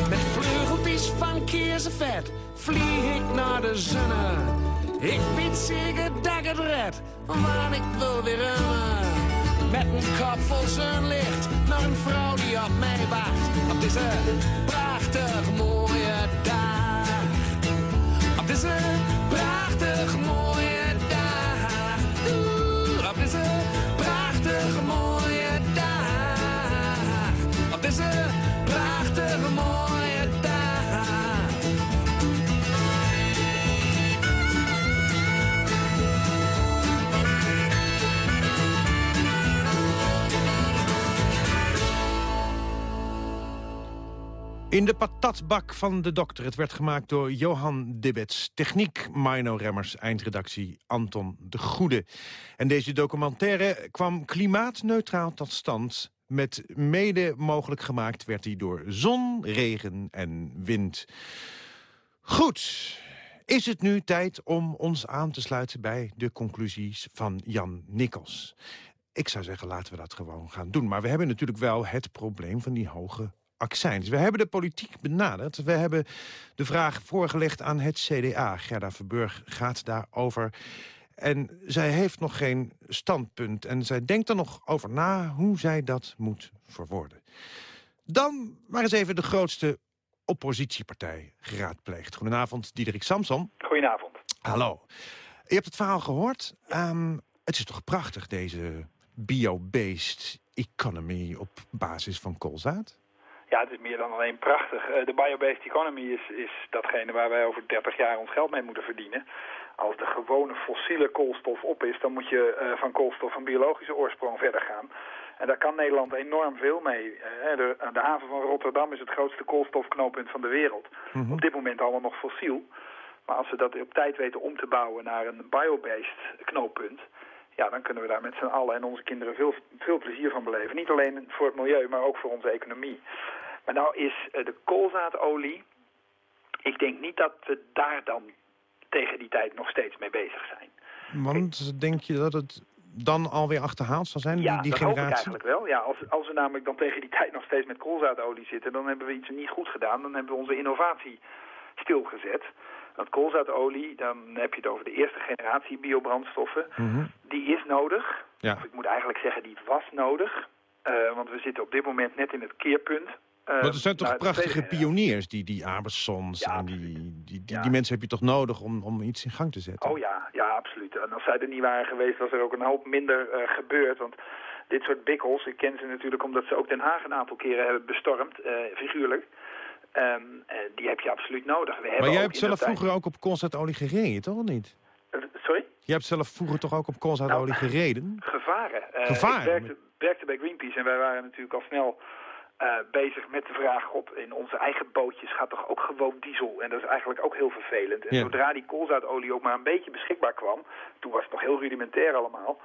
Met vleugeltjes van vet vlieg ik naar de zonne. Ik weet zeker dat ik het red, want ik wil weer remmen. Met een kop vol zonlicht naar een vrouw die op mij wacht. Deze prachtig mooie dag. Op deze In de patatbak van de dokter. Het werd gemaakt door Johan Dibbets. Techniek Mino Remmers. Eindredactie Anton de Goede. En deze documentaire kwam klimaatneutraal tot stand. Met mede mogelijk gemaakt werd hij door zon, regen en wind. Goed. Is het nu tijd om ons aan te sluiten bij de conclusies van Jan Nikkels? Ik zou zeggen, laten we dat gewoon gaan doen. Maar we hebben natuurlijk wel het probleem van die hoge accijns. We hebben de politiek benaderd. We hebben de vraag voorgelegd aan het CDA. Gerda Verburg gaat daarover. En zij heeft nog geen standpunt. En zij denkt er nog over na hoe zij dat moet verwoorden. Dan maar eens even de grootste oppositiepartij geraadpleegd. Goedenavond, Diederik Samson. Goedenavond. Hallo. Je hebt het verhaal gehoord. Ehm, het is toch prachtig, deze bio-based economy op basis van koolzaad? Ja, het is meer dan alleen prachtig. Eh, de biobased economy is, is datgene waar wij over 30 jaar ons geld mee moeten verdienen. Als de gewone fossiele koolstof op is, dan moet je uh, van koolstof van biologische oorsprong verder gaan. En daar kan Nederland enorm veel mee. Uh, de, de, haven van Rotterdam is het grootste koolstofknooppunt van de wereld. Mhm. Op dit moment allemaal nog fossiel. Maar als we dat op tijd weten om te bouwen naar een biobased knooppunt... ja, dan kunnen we daar met z'n allen en onze kinderen veel, veel plezier van beleven. Niet alleen voor het milieu, maar ook voor onze economie. Maar nou is uh, de koolzaadolie... Ik denk niet dat we daar dan tegen die tijd nog steeds mee bezig zijn. Want denk je dat het dan alweer achterhaald zal zijn, ja, die, die dat generatie? hoop ik eigenlijk wel. Ja, als, als we namelijk dan tegen die tijd nog steeds met koolzaadolie zitten... dan hebben we iets niet goed gedaan. Dan hebben we onze innovatie stilgezet. Want koolzaadolie, dan heb je het over de eerste generatie biobrandstoffen. Mhm. Die is nodig. Ja. Of ik moet eigenlijk zeggen, die was nodig. Uh, want we zitten op dit moment net in het keerpunt. Uh, maar er zijn toch de prachtige pioniers, die, die Abersons. Ja, en die, die, die, die mensen heb je toch nodig om, om iets in gang te zetten? Oh ja, ja, absoluut. En als zij er niet waren geweest, was er ook een hoop minder uh, gebeurd. Want dit soort bikkels, ik ken ze natuurlijk omdat ze ook Den Haag een aantal keren hebben bestormd, uh, figuurlijk. Um, die heb je absoluut nodig. We maar jij hebt zelf vroeger ook op koolzaadolie gereden, toch of niet? Sorry? Jij hebt zelf vroeger toch ook op koolzaadolie nou, gereden? Gevaren. Gevaren? Ik werkte, werkte bij Greenpeace en wij waren natuurlijk al snel uh, bezig met de vraag... God, in onze eigen bootjes gaat toch ook gewoon diesel? En dat is eigenlijk ook heel vervelend. En Ja. zodra die koolzaadolie ook maar een beetje beschikbaar kwam... toen was het nog heel rudimentair allemaal...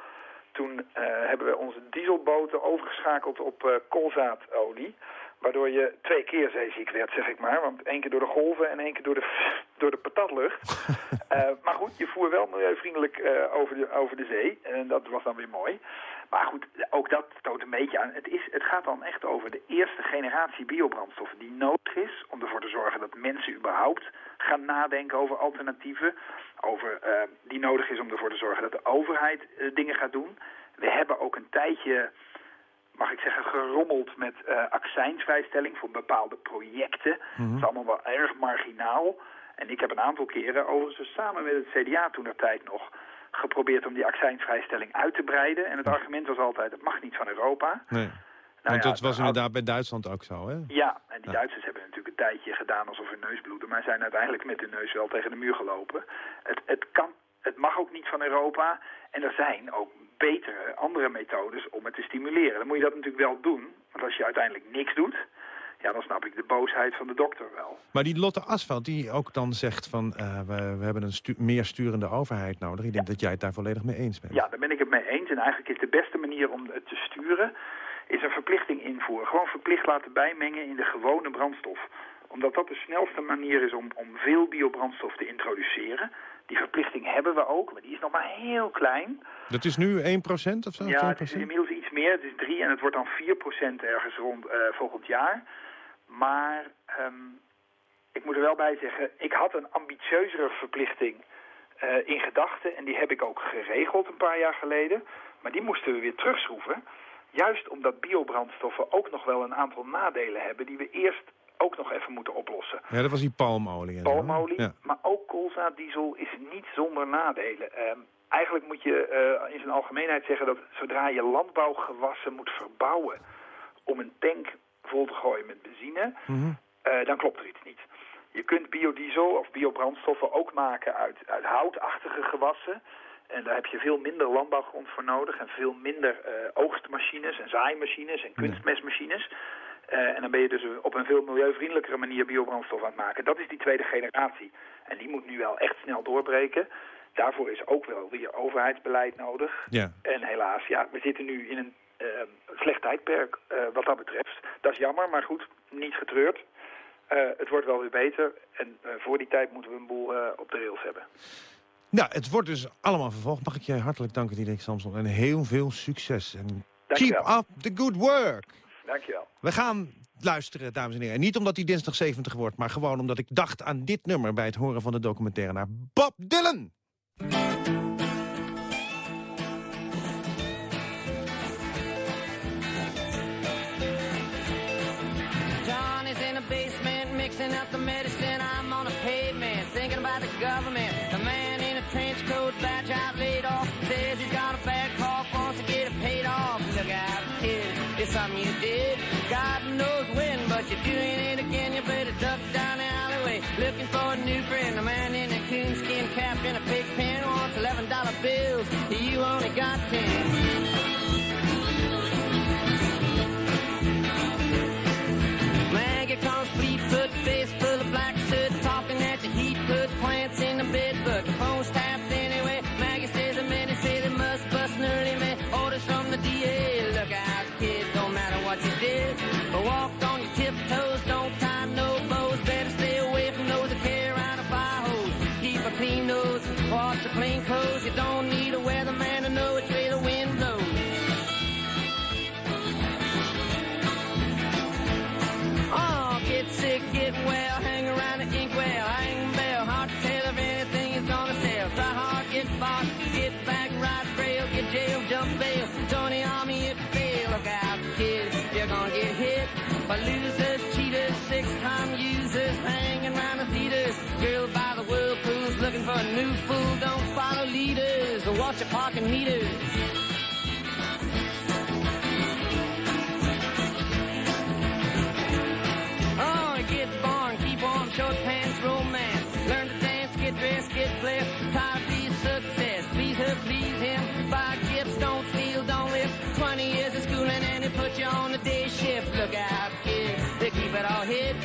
toen uh, hebben we onze dieselboten overgeschakeld op uh, koolzaadolie... waardoor je twee keer zeeziek werd, zeg ik maar. Want één keer door de golven en één keer door de, [laughs] door de patatlucht. uh, [laughs] maar goed, je voer wel milieuvriendelijk uh, over, de, over de zee. En dat was dan weer mooi. Maar goed, ook dat toont een beetje aan. Het, is, het gaat dan echt over de eerste generatie biobrandstoffen die nodig is... om ervoor te zorgen dat mensen überhaupt gaan nadenken over alternatieven. Over, uh, die nodig is om ervoor te zorgen dat de overheid uh, dingen gaat doen. We hebben ook een tijdje mag ik zeggen, gerommeld met uh, accijnsvrijstelling voor bepaalde projecten. Mhm. Dat is allemaal wel erg marginaal. En ik heb een aantal keren, overigens samen met het CDA toen er tijd nog, geprobeerd om die accijnsvrijstelling uit te breiden. En het argument was altijd, het mag niet van Europa. Nee. Nou Want ja, dat was nou, inderdaad bij Duitsland ook zo, hè? Ja, en die Ja. Duitsers hebben natuurlijk een tijdje gedaan alsof hun neus bloedde, maar zijn uiteindelijk met hun neus wel tegen de muur gelopen. Het, het, kan, het mag ook niet van Europa en er zijn ook betere, andere methodes om het te stimuleren. Dan moet je dat natuurlijk wel doen, want als je uiteindelijk niks doet, ja, dan snap ik de boosheid van de dokter wel. Maar die Lotte Asfalt, die ook dan zegt van... eh, we, we hebben een stu meer sturende overheid nodig. Ik denk dat jij het daar volledig mee eens bent. Ja, daar ben ik het mee eens. En eigenlijk is de beste manier om het te sturen... is een verplichting invoeren. Gewoon verplicht laten bijmengen in de gewone brandstof. Omdat dat de snelste manier is om, om veel biobrandstof te introduceren. Die verplichting hebben we ook, maar die is nog maar heel klein. Dat is nu 1% of zo? Ja, het 2%? is inmiddels iets meer. Het is 3 en het wordt dan 4% ergens rond uh, volgend jaar. Maar um, ik moet er wel bij zeggen, ik had een ambitieuzere verplichting uh, in gedachten. En die heb ik ook geregeld een paar jaar geleden. Maar die moesten we weer terugschroeven. Juist omdat biobrandstoffen ook nog wel een aantal nadelen hebben... die we eerst ook nog even moeten oplossen. Ja, dat was die palmolie. Palmolie, Ja. maar ook koolzaaddiesel is niet zonder nadelen. Um, eigenlijk moet je uh, in zijn algemeenheid zeggen dat zodra je landbouwgewassen moet verbouwen... om een tank vol te gooien met benzine, Mhm. uh, dan klopt er iets niet. Je kunt biodiesel of biobrandstoffen ook maken uit, uit houtachtige gewassen. En daar heb je veel minder landbouwgrond voor nodig en veel minder uh, oogstmachines en zaaimachines en kunstmestmachines. Eh, en dan ben je dus op een veel milieuvriendelijkere manier biobrandstof aan het maken. Dat is die tweede generatie. En die moet nu wel echt snel doorbreken. Daarvoor is ook wel weer overheidsbeleid nodig. Ja. En helaas, ja, we zitten nu in een slecht tijdperk uh, wat dat betreft. Dat is jammer, maar goed, niet getreurd. Uh, het wordt wel weer beter. En voor die tijd moeten we een boel op de rails hebben. Nou, het wordt dus allemaal vervolgd. Mag ik je hartelijk danken, Diederik Samson. En heel veel succes. En Dankjewel. keep up the good work. Dankjewel. We gaan luisteren, dames en heren. En niet omdat hij dinsdag 70 wordt, maar gewoon omdat ik dacht aan dit nummer... bij het horen van de documentaire naar Bob Dylan. the medicine, I'm on a pavement, thinking about the government. The man in a trench coat, badge out laid off, says he's got a bad cough, wants to get it paid off. Look out, kid, it's something you did. God knows when, but you're doing it again. You better duck down the alleyway, looking for a new friend. The man in a coonskin cap in a pig pen wants $11 bills. You only got 10. Watch your parking meters. Oh, get born, keep on, short pants, romance. Learn to dance, get dressed, get blessed. To be a success. Please her, please him. Buy gifts, don't steal, don't live. 20 years of schooling and they put you on a day shift. Look out, kid, they keep it all hid.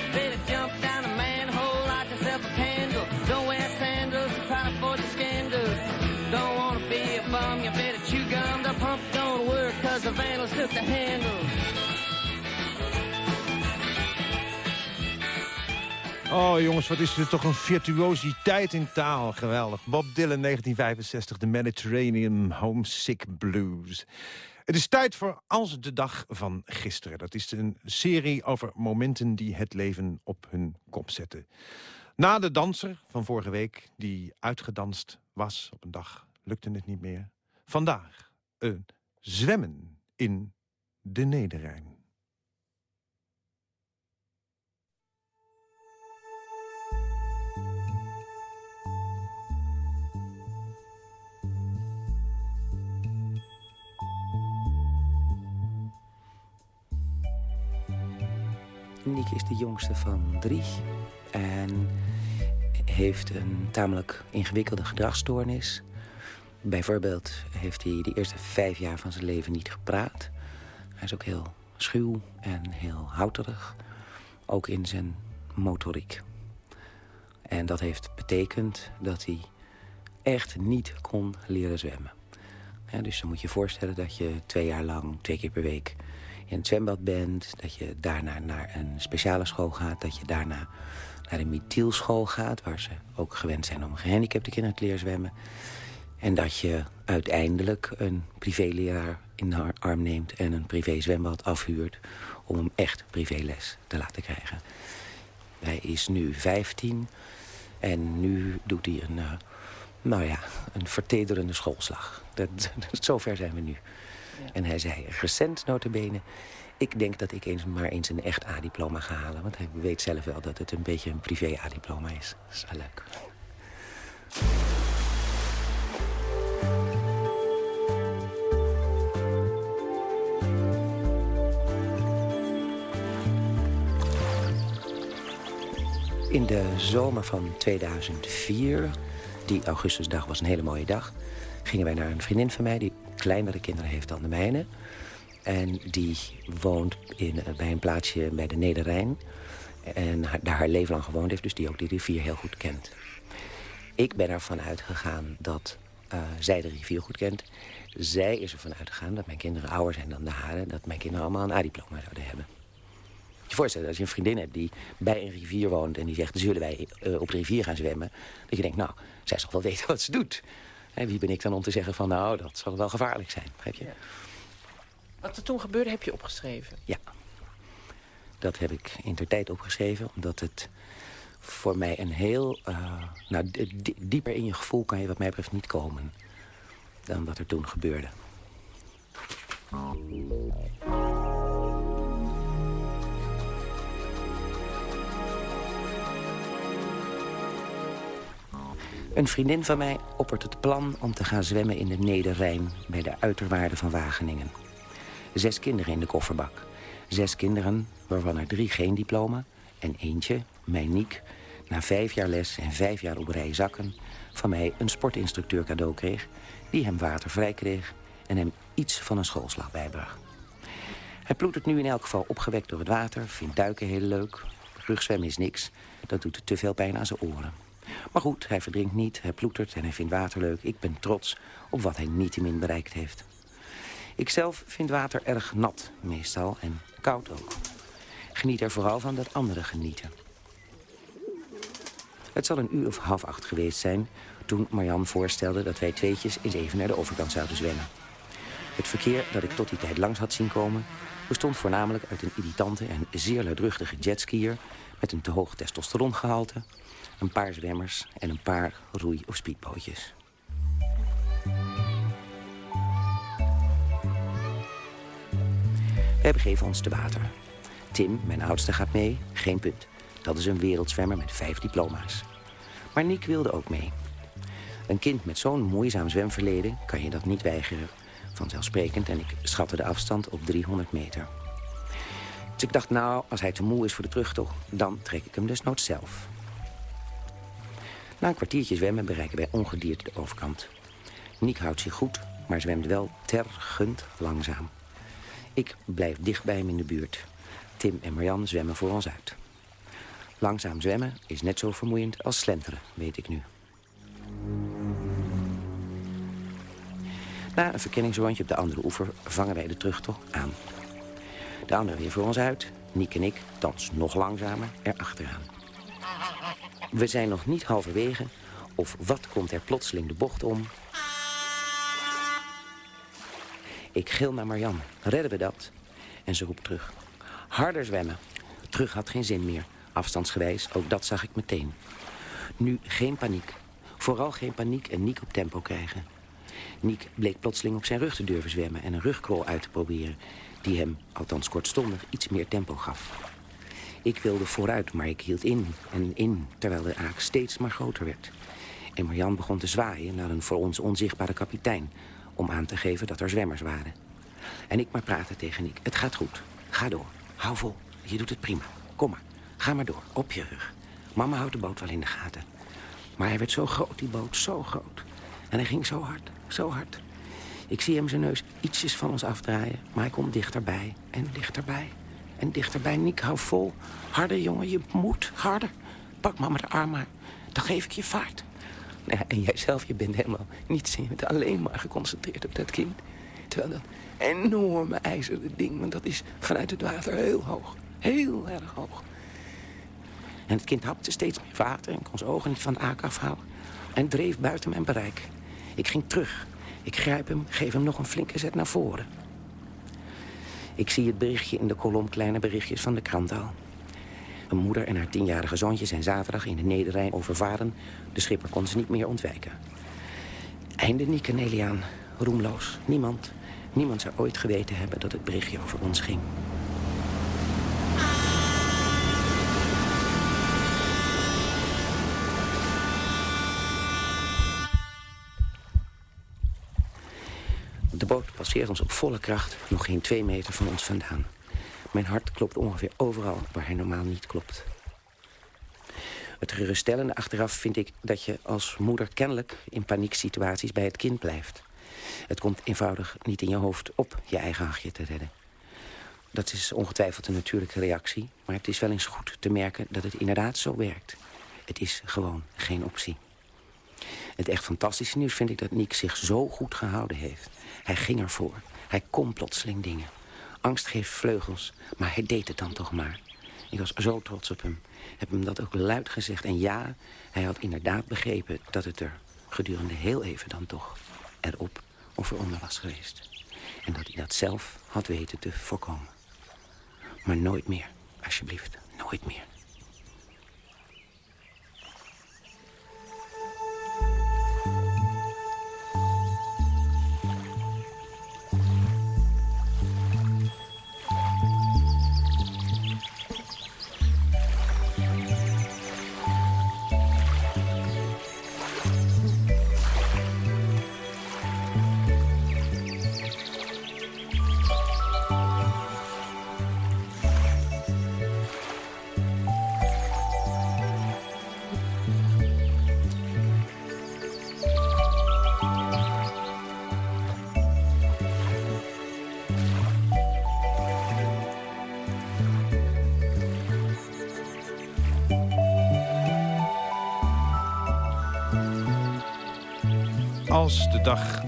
The handle. Oh jongens, wat is er toch een virtuositeit in taal. Geweldig. Bob Dylan, 1965, The Mediterranean Homesick Blues. Het is tijd voor Als de dag van gisteren. Dat is een serie over momenten die het leven op hun kop zetten. Na de danser van vorige week, die uitgedanst was op een dag, lukte het niet meer. Vandaag een zwemmen in de Nederrijn. Niek is de jongste van drie en heeft een tamelijk ingewikkelde gedragsstoornis. Bijvoorbeeld heeft hij de eerste vijf jaar van zijn leven niet gepraat. Hij is ook heel schuw en heel houterig, ook in zijn motoriek. En dat heeft betekend dat hij echt niet kon leren zwemmen. Ja, dus dan moet je voorstellen dat je twee jaar lang, twee keer per week in het zwembad bent. Dat je daarna naar een speciale school gaat. Dat je daarna naar een methielschool gaat. Waar ze ook gewend zijn om gehandicapte kinderen te leren zwemmen. En dat je uiteindelijk een privéleraar in de arm neemt... en een privé zwembad afhuurt om hem echt privéles te laten krijgen. Hij is nu 15 en nu doet hij een, uh, nou ja, een vertederende schoolslag. Dat, dat, [laughs] zover zijn we nu. Ja. En hij zei recent notabene... ik denk dat ik eens maar eens een echt A-diploma ga halen. Want hij weet zelf wel dat het een beetje een privé A-diploma is. Dat is wel leuk. In de zomer van 2004, die augustusdag was een hele mooie dag... gingen wij naar een vriendin van mij die kleinere kinderen heeft dan de mijne. En die woont in, eh, bij een plaatsje bij de Nederrijn. En daar haar leven lang gewoond heeft, dus die ook die rivier heel goed kent. Ik ben ervan uitgegaan dat uh, zij de rivier goed kent. Zij is ervan uitgegaan dat mijn kinderen ouder zijn dan de haren... dat mijn kinderen allemaal een A-diploma zouden hebben. Je voorstellen, als je een vriendin hebt die bij een rivier woont... en die zegt, zullen wij uh, op de rivier gaan zwemmen... dat je denkt, nou, zij zal wel [laughs] weten wat ze doet. En wie ben ik dan om te zeggen van, nou, dat zal wel gevaarlijk zijn, begrijp je? Ja. Wat er toen gebeurde, heb je opgeschreven? Ja. Dat heb ik in ter tijd opgeschreven, omdat het voor mij een heel... Uh, nou, dieper in je gevoel kan je wat mij betreft niet komen... dan wat er toen gebeurde. Een vriendin van mij oppert het plan om te gaan zwemmen in de Nederrijn... bij de uiterwaarden van Wageningen. Zes kinderen in de kofferbak. Zes kinderen, waarvan er drie geen diploma... en eentje, mijn Niek, na vijf jaar les en vijf jaar op rij zakken... van mij een sportinstructeur cadeau kreeg... die hem watervrij kreeg en hem iets van een schoolslag bijbracht. Hij ploetert nu in elk geval opgewekt door het water... vindt duiken heel leuk. Rugzwemmen is niks. Dat doet te veel pijn aan zijn oren. Maar goed, hij verdrinkt niet, hij ploetert en hij vindt water leuk. Ik ben trots op wat hij niettemin bereikt heeft. Ikzelf vind water erg nat, meestal, en koud ook. Geniet er vooral van dat anderen genieten. Het zal een uur of half acht geweest zijn... toen Marjan voorstelde dat wij tweetjes eens even naar de overkant zouden zwemmen. Het verkeer dat ik tot die tijd langs had zien komen... bestond voornamelijk uit een irritante en zeer luidruchtige jetskier... met een te hoog testosterongehalte, een paar zwemmers en een paar roei- of speedbootjes. Wij begeven ons te water. Tim, mijn oudste, gaat mee. Geen punt. Dat is een wereldzwemmer met vijf diploma's. Maar Niek wilde ook mee. Een kind met zo'n moeizaam zwemverleden kan je dat niet weigeren. Vanzelfsprekend en ik schatte de afstand op 300 meter. Dus ik dacht, nou, als hij te moe is voor de terugtocht... dan trek ik hem desnoods zelf. Na een kwartiertje zwemmen bereiken wij ongedierd de overkant. Niek houdt zich goed, maar zwemt wel tergend langzaam. Ik blijf dicht bij hem in de buurt. Tim en Marjan zwemmen voor ons uit. Langzaam zwemmen is net zo vermoeiend als slenteren, weet ik nu. Na een verkenningsrondje op de andere oever vangen wij de terugtocht aan. De anderen weer voor ons uit. Niek en ik, thans nog langzamer, erachteraan. We zijn nog niet halverwege of wat komt er plotseling de bocht om... Ik gil naar Marjan. Redden we dat? En ze roept terug. Harder zwemmen. Terug had geen zin meer. Afstandsgewijs, ook dat zag ik meteen. Nu geen paniek. Vooral geen paniek en Niek op tempo krijgen. Niek bleek plotseling op zijn rug te durven zwemmen... en een rugkrol uit te proberen... die hem, althans kortstondig, iets meer tempo gaf. Ik wilde vooruit, maar ik hield in en in... terwijl de aak steeds maar groter werd. En Marjan begon te zwaaien naar een voor ons onzichtbare kapitein... om aan te geven dat er zwemmers waren. En ik maar praatte tegen Niek. Het gaat goed. Ga door. Hou vol. Je doet het prima. Kom maar. Ga maar door. Op je rug. Mama houdt de boot wel in de gaten. Maar hij werd zo groot, die boot. Zo groot. En hij ging zo hard. Zo hard. Ik zie hem zijn neus ietsjes van ons afdraaien. Maar hij komt dichterbij. En dichterbij. En dichterbij. Niek, hou vol. Harder, jongen. Je moet. Harder. Pak mama de arm maar. Dan geef ik je vaart. En jijzelf, je bent helemaal niet je alleen maar geconcentreerd op dat kind. Terwijl dat enorme ijzeren ding, want dat is vanuit het water heel hoog. Heel erg hoog. En het kind hapte steeds meer water en kon zijn ogen niet van de aak afhouden. En dreef buiten mijn bereik. Ik ging terug. Ik grijp hem, geef hem nog een flinke zet naar voren. Ik zie het berichtje in de kolom kleine berichtjes van de krant al. Een moeder en haar tienjarige zoontje zijn zaterdag in de Nederrijn overvaren. De schipper kon ze niet meer ontwijken. Einde Nieke Neliaan. Roemloos. Niemand. Niemand zou ooit geweten hebben dat het berichtje over ons ging. Boot passeert ons op volle kracht, nog geen twee meter van ons vandaan. Mijn hart klopt ongeveer overal waar hij normaal niet klopt. Het geruststellende achteraf vind ik dat je als moeder kennelijk in panieksituaties bij het kind blijft. Het komt eenvoudig niet in je hoofd op je eigen hachje te redden. Dat is ongetwijfeld een natuurlijke reactie... maar het is wel eens goed te merken dat het inderdaad zo werkt. Het is gewoon geen optie. Het echt fantastische nieuws vind ik dat Nick zich zo goed gehouden heeft. Hij ging ervoor. Hij kon plotseling dingen. Angst geeft vleugels, maar hij deed het dan toch maar. Ik was zo trots op hem. Heb hem dat ook luid gezegd. En ja, hij had inderdaad begrepen dat het er gedurende heel even dan toch erop of eronder was geweest. En dat hij dat zelf had weten te voorkomen. Maar nooit meer, alsjeblieft, nooit meer. Als de dag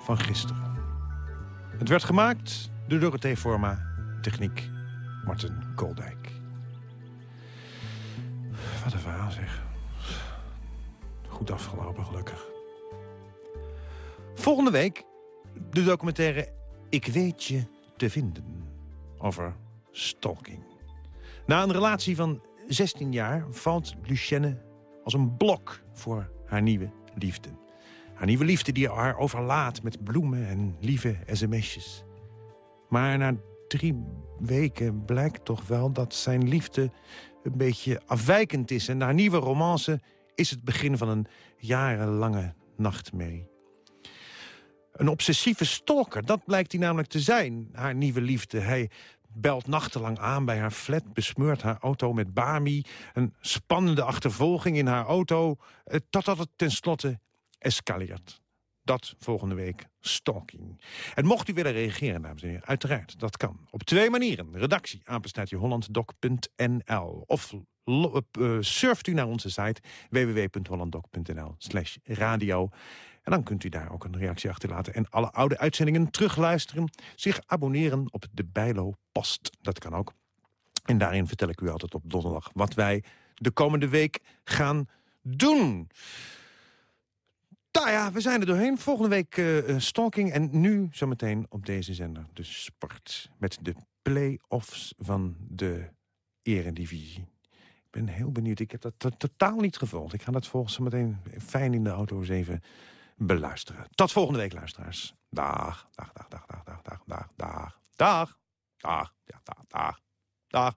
van gisteren. Het werd gemaakt door Dorothee Forma, techniek Martin Koldijk. Wat een verhaal zeg. Goed afgelopen, gelukkig. Volgende week de documentaire Ik weet je te vinden over stalking. Na een relatie van 16 jaar valt Lucienne als een blok voor haar nieuwe liefde. Haar nieuwe liefde die haar overlaat met bloemen en lieve sms'jes. Maar na drie weken blijkt toch wel dat zijn liefde een beetje afwijkend is. En haar nieuwe romance is het begin van een jarenlange nachtmerrie. Een obsessieve stalker, dat blijkt hij namelijk te zijn, haar nieuwe liefde. Hij belt nachtenlang aan bij haar flat, besmeurt haar auto met Bami... een spannende achtervolging in haar auto... Eh, totdat het tenslotte escaleert. Dat volgende week stalking. En mocht u willen reageren, dames en heren, uiteraard, dat kan. Op twee manieren. Redactie, apenstaatje hollanddoc.nl. Of uh, surft u naar onze site www.hollanddoc.nl slash radio. En dan kunt u daar ook een reactie achterlaten. En alle oude uitzendingen terugluisteren. Zich abonneren op de Bijlo Post. Dat kan ook. En daarin vertel ik u altijd op donderdag wat wij de komende week gaan doen. Nou ja, we zijn er doorheen. Volgende week uh, stalking. En nu zometeen op deze zender de sport. Met de play-offs van de eredivisie. Ik ben heel benieuwd. Ik heb dat totaal niet gevolgd. Ik ga dat volgens meteen fijn in de auto eens even beluisteren. Tot volgende week, luisteraars. Dag, dag, dag, dag, dag, dag, dag, dag, dag, dag, dag, dag, dag,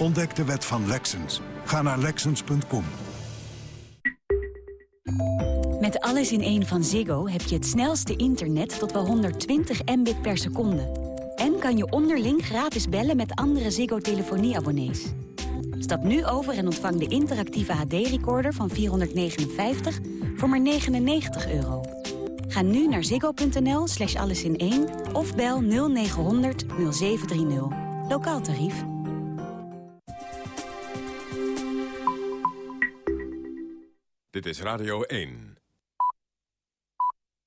Ontdek de wet van Lexens. Ga naar Lexens.com. Met alles in één van Ziggo heb je het snelste internet tot wel 120 mbit per seconde. En kan je onderling gratis bellen met andere Ziggo-telefonieabonnees. Stap nu over en ontvang de interactieve HD-recorder van 459 voor maar 99 euro. Ga nu naar ziggo.nl slash alles in 1 of bel 0900 0730. Lokaal tarief. Dit is Radio 1.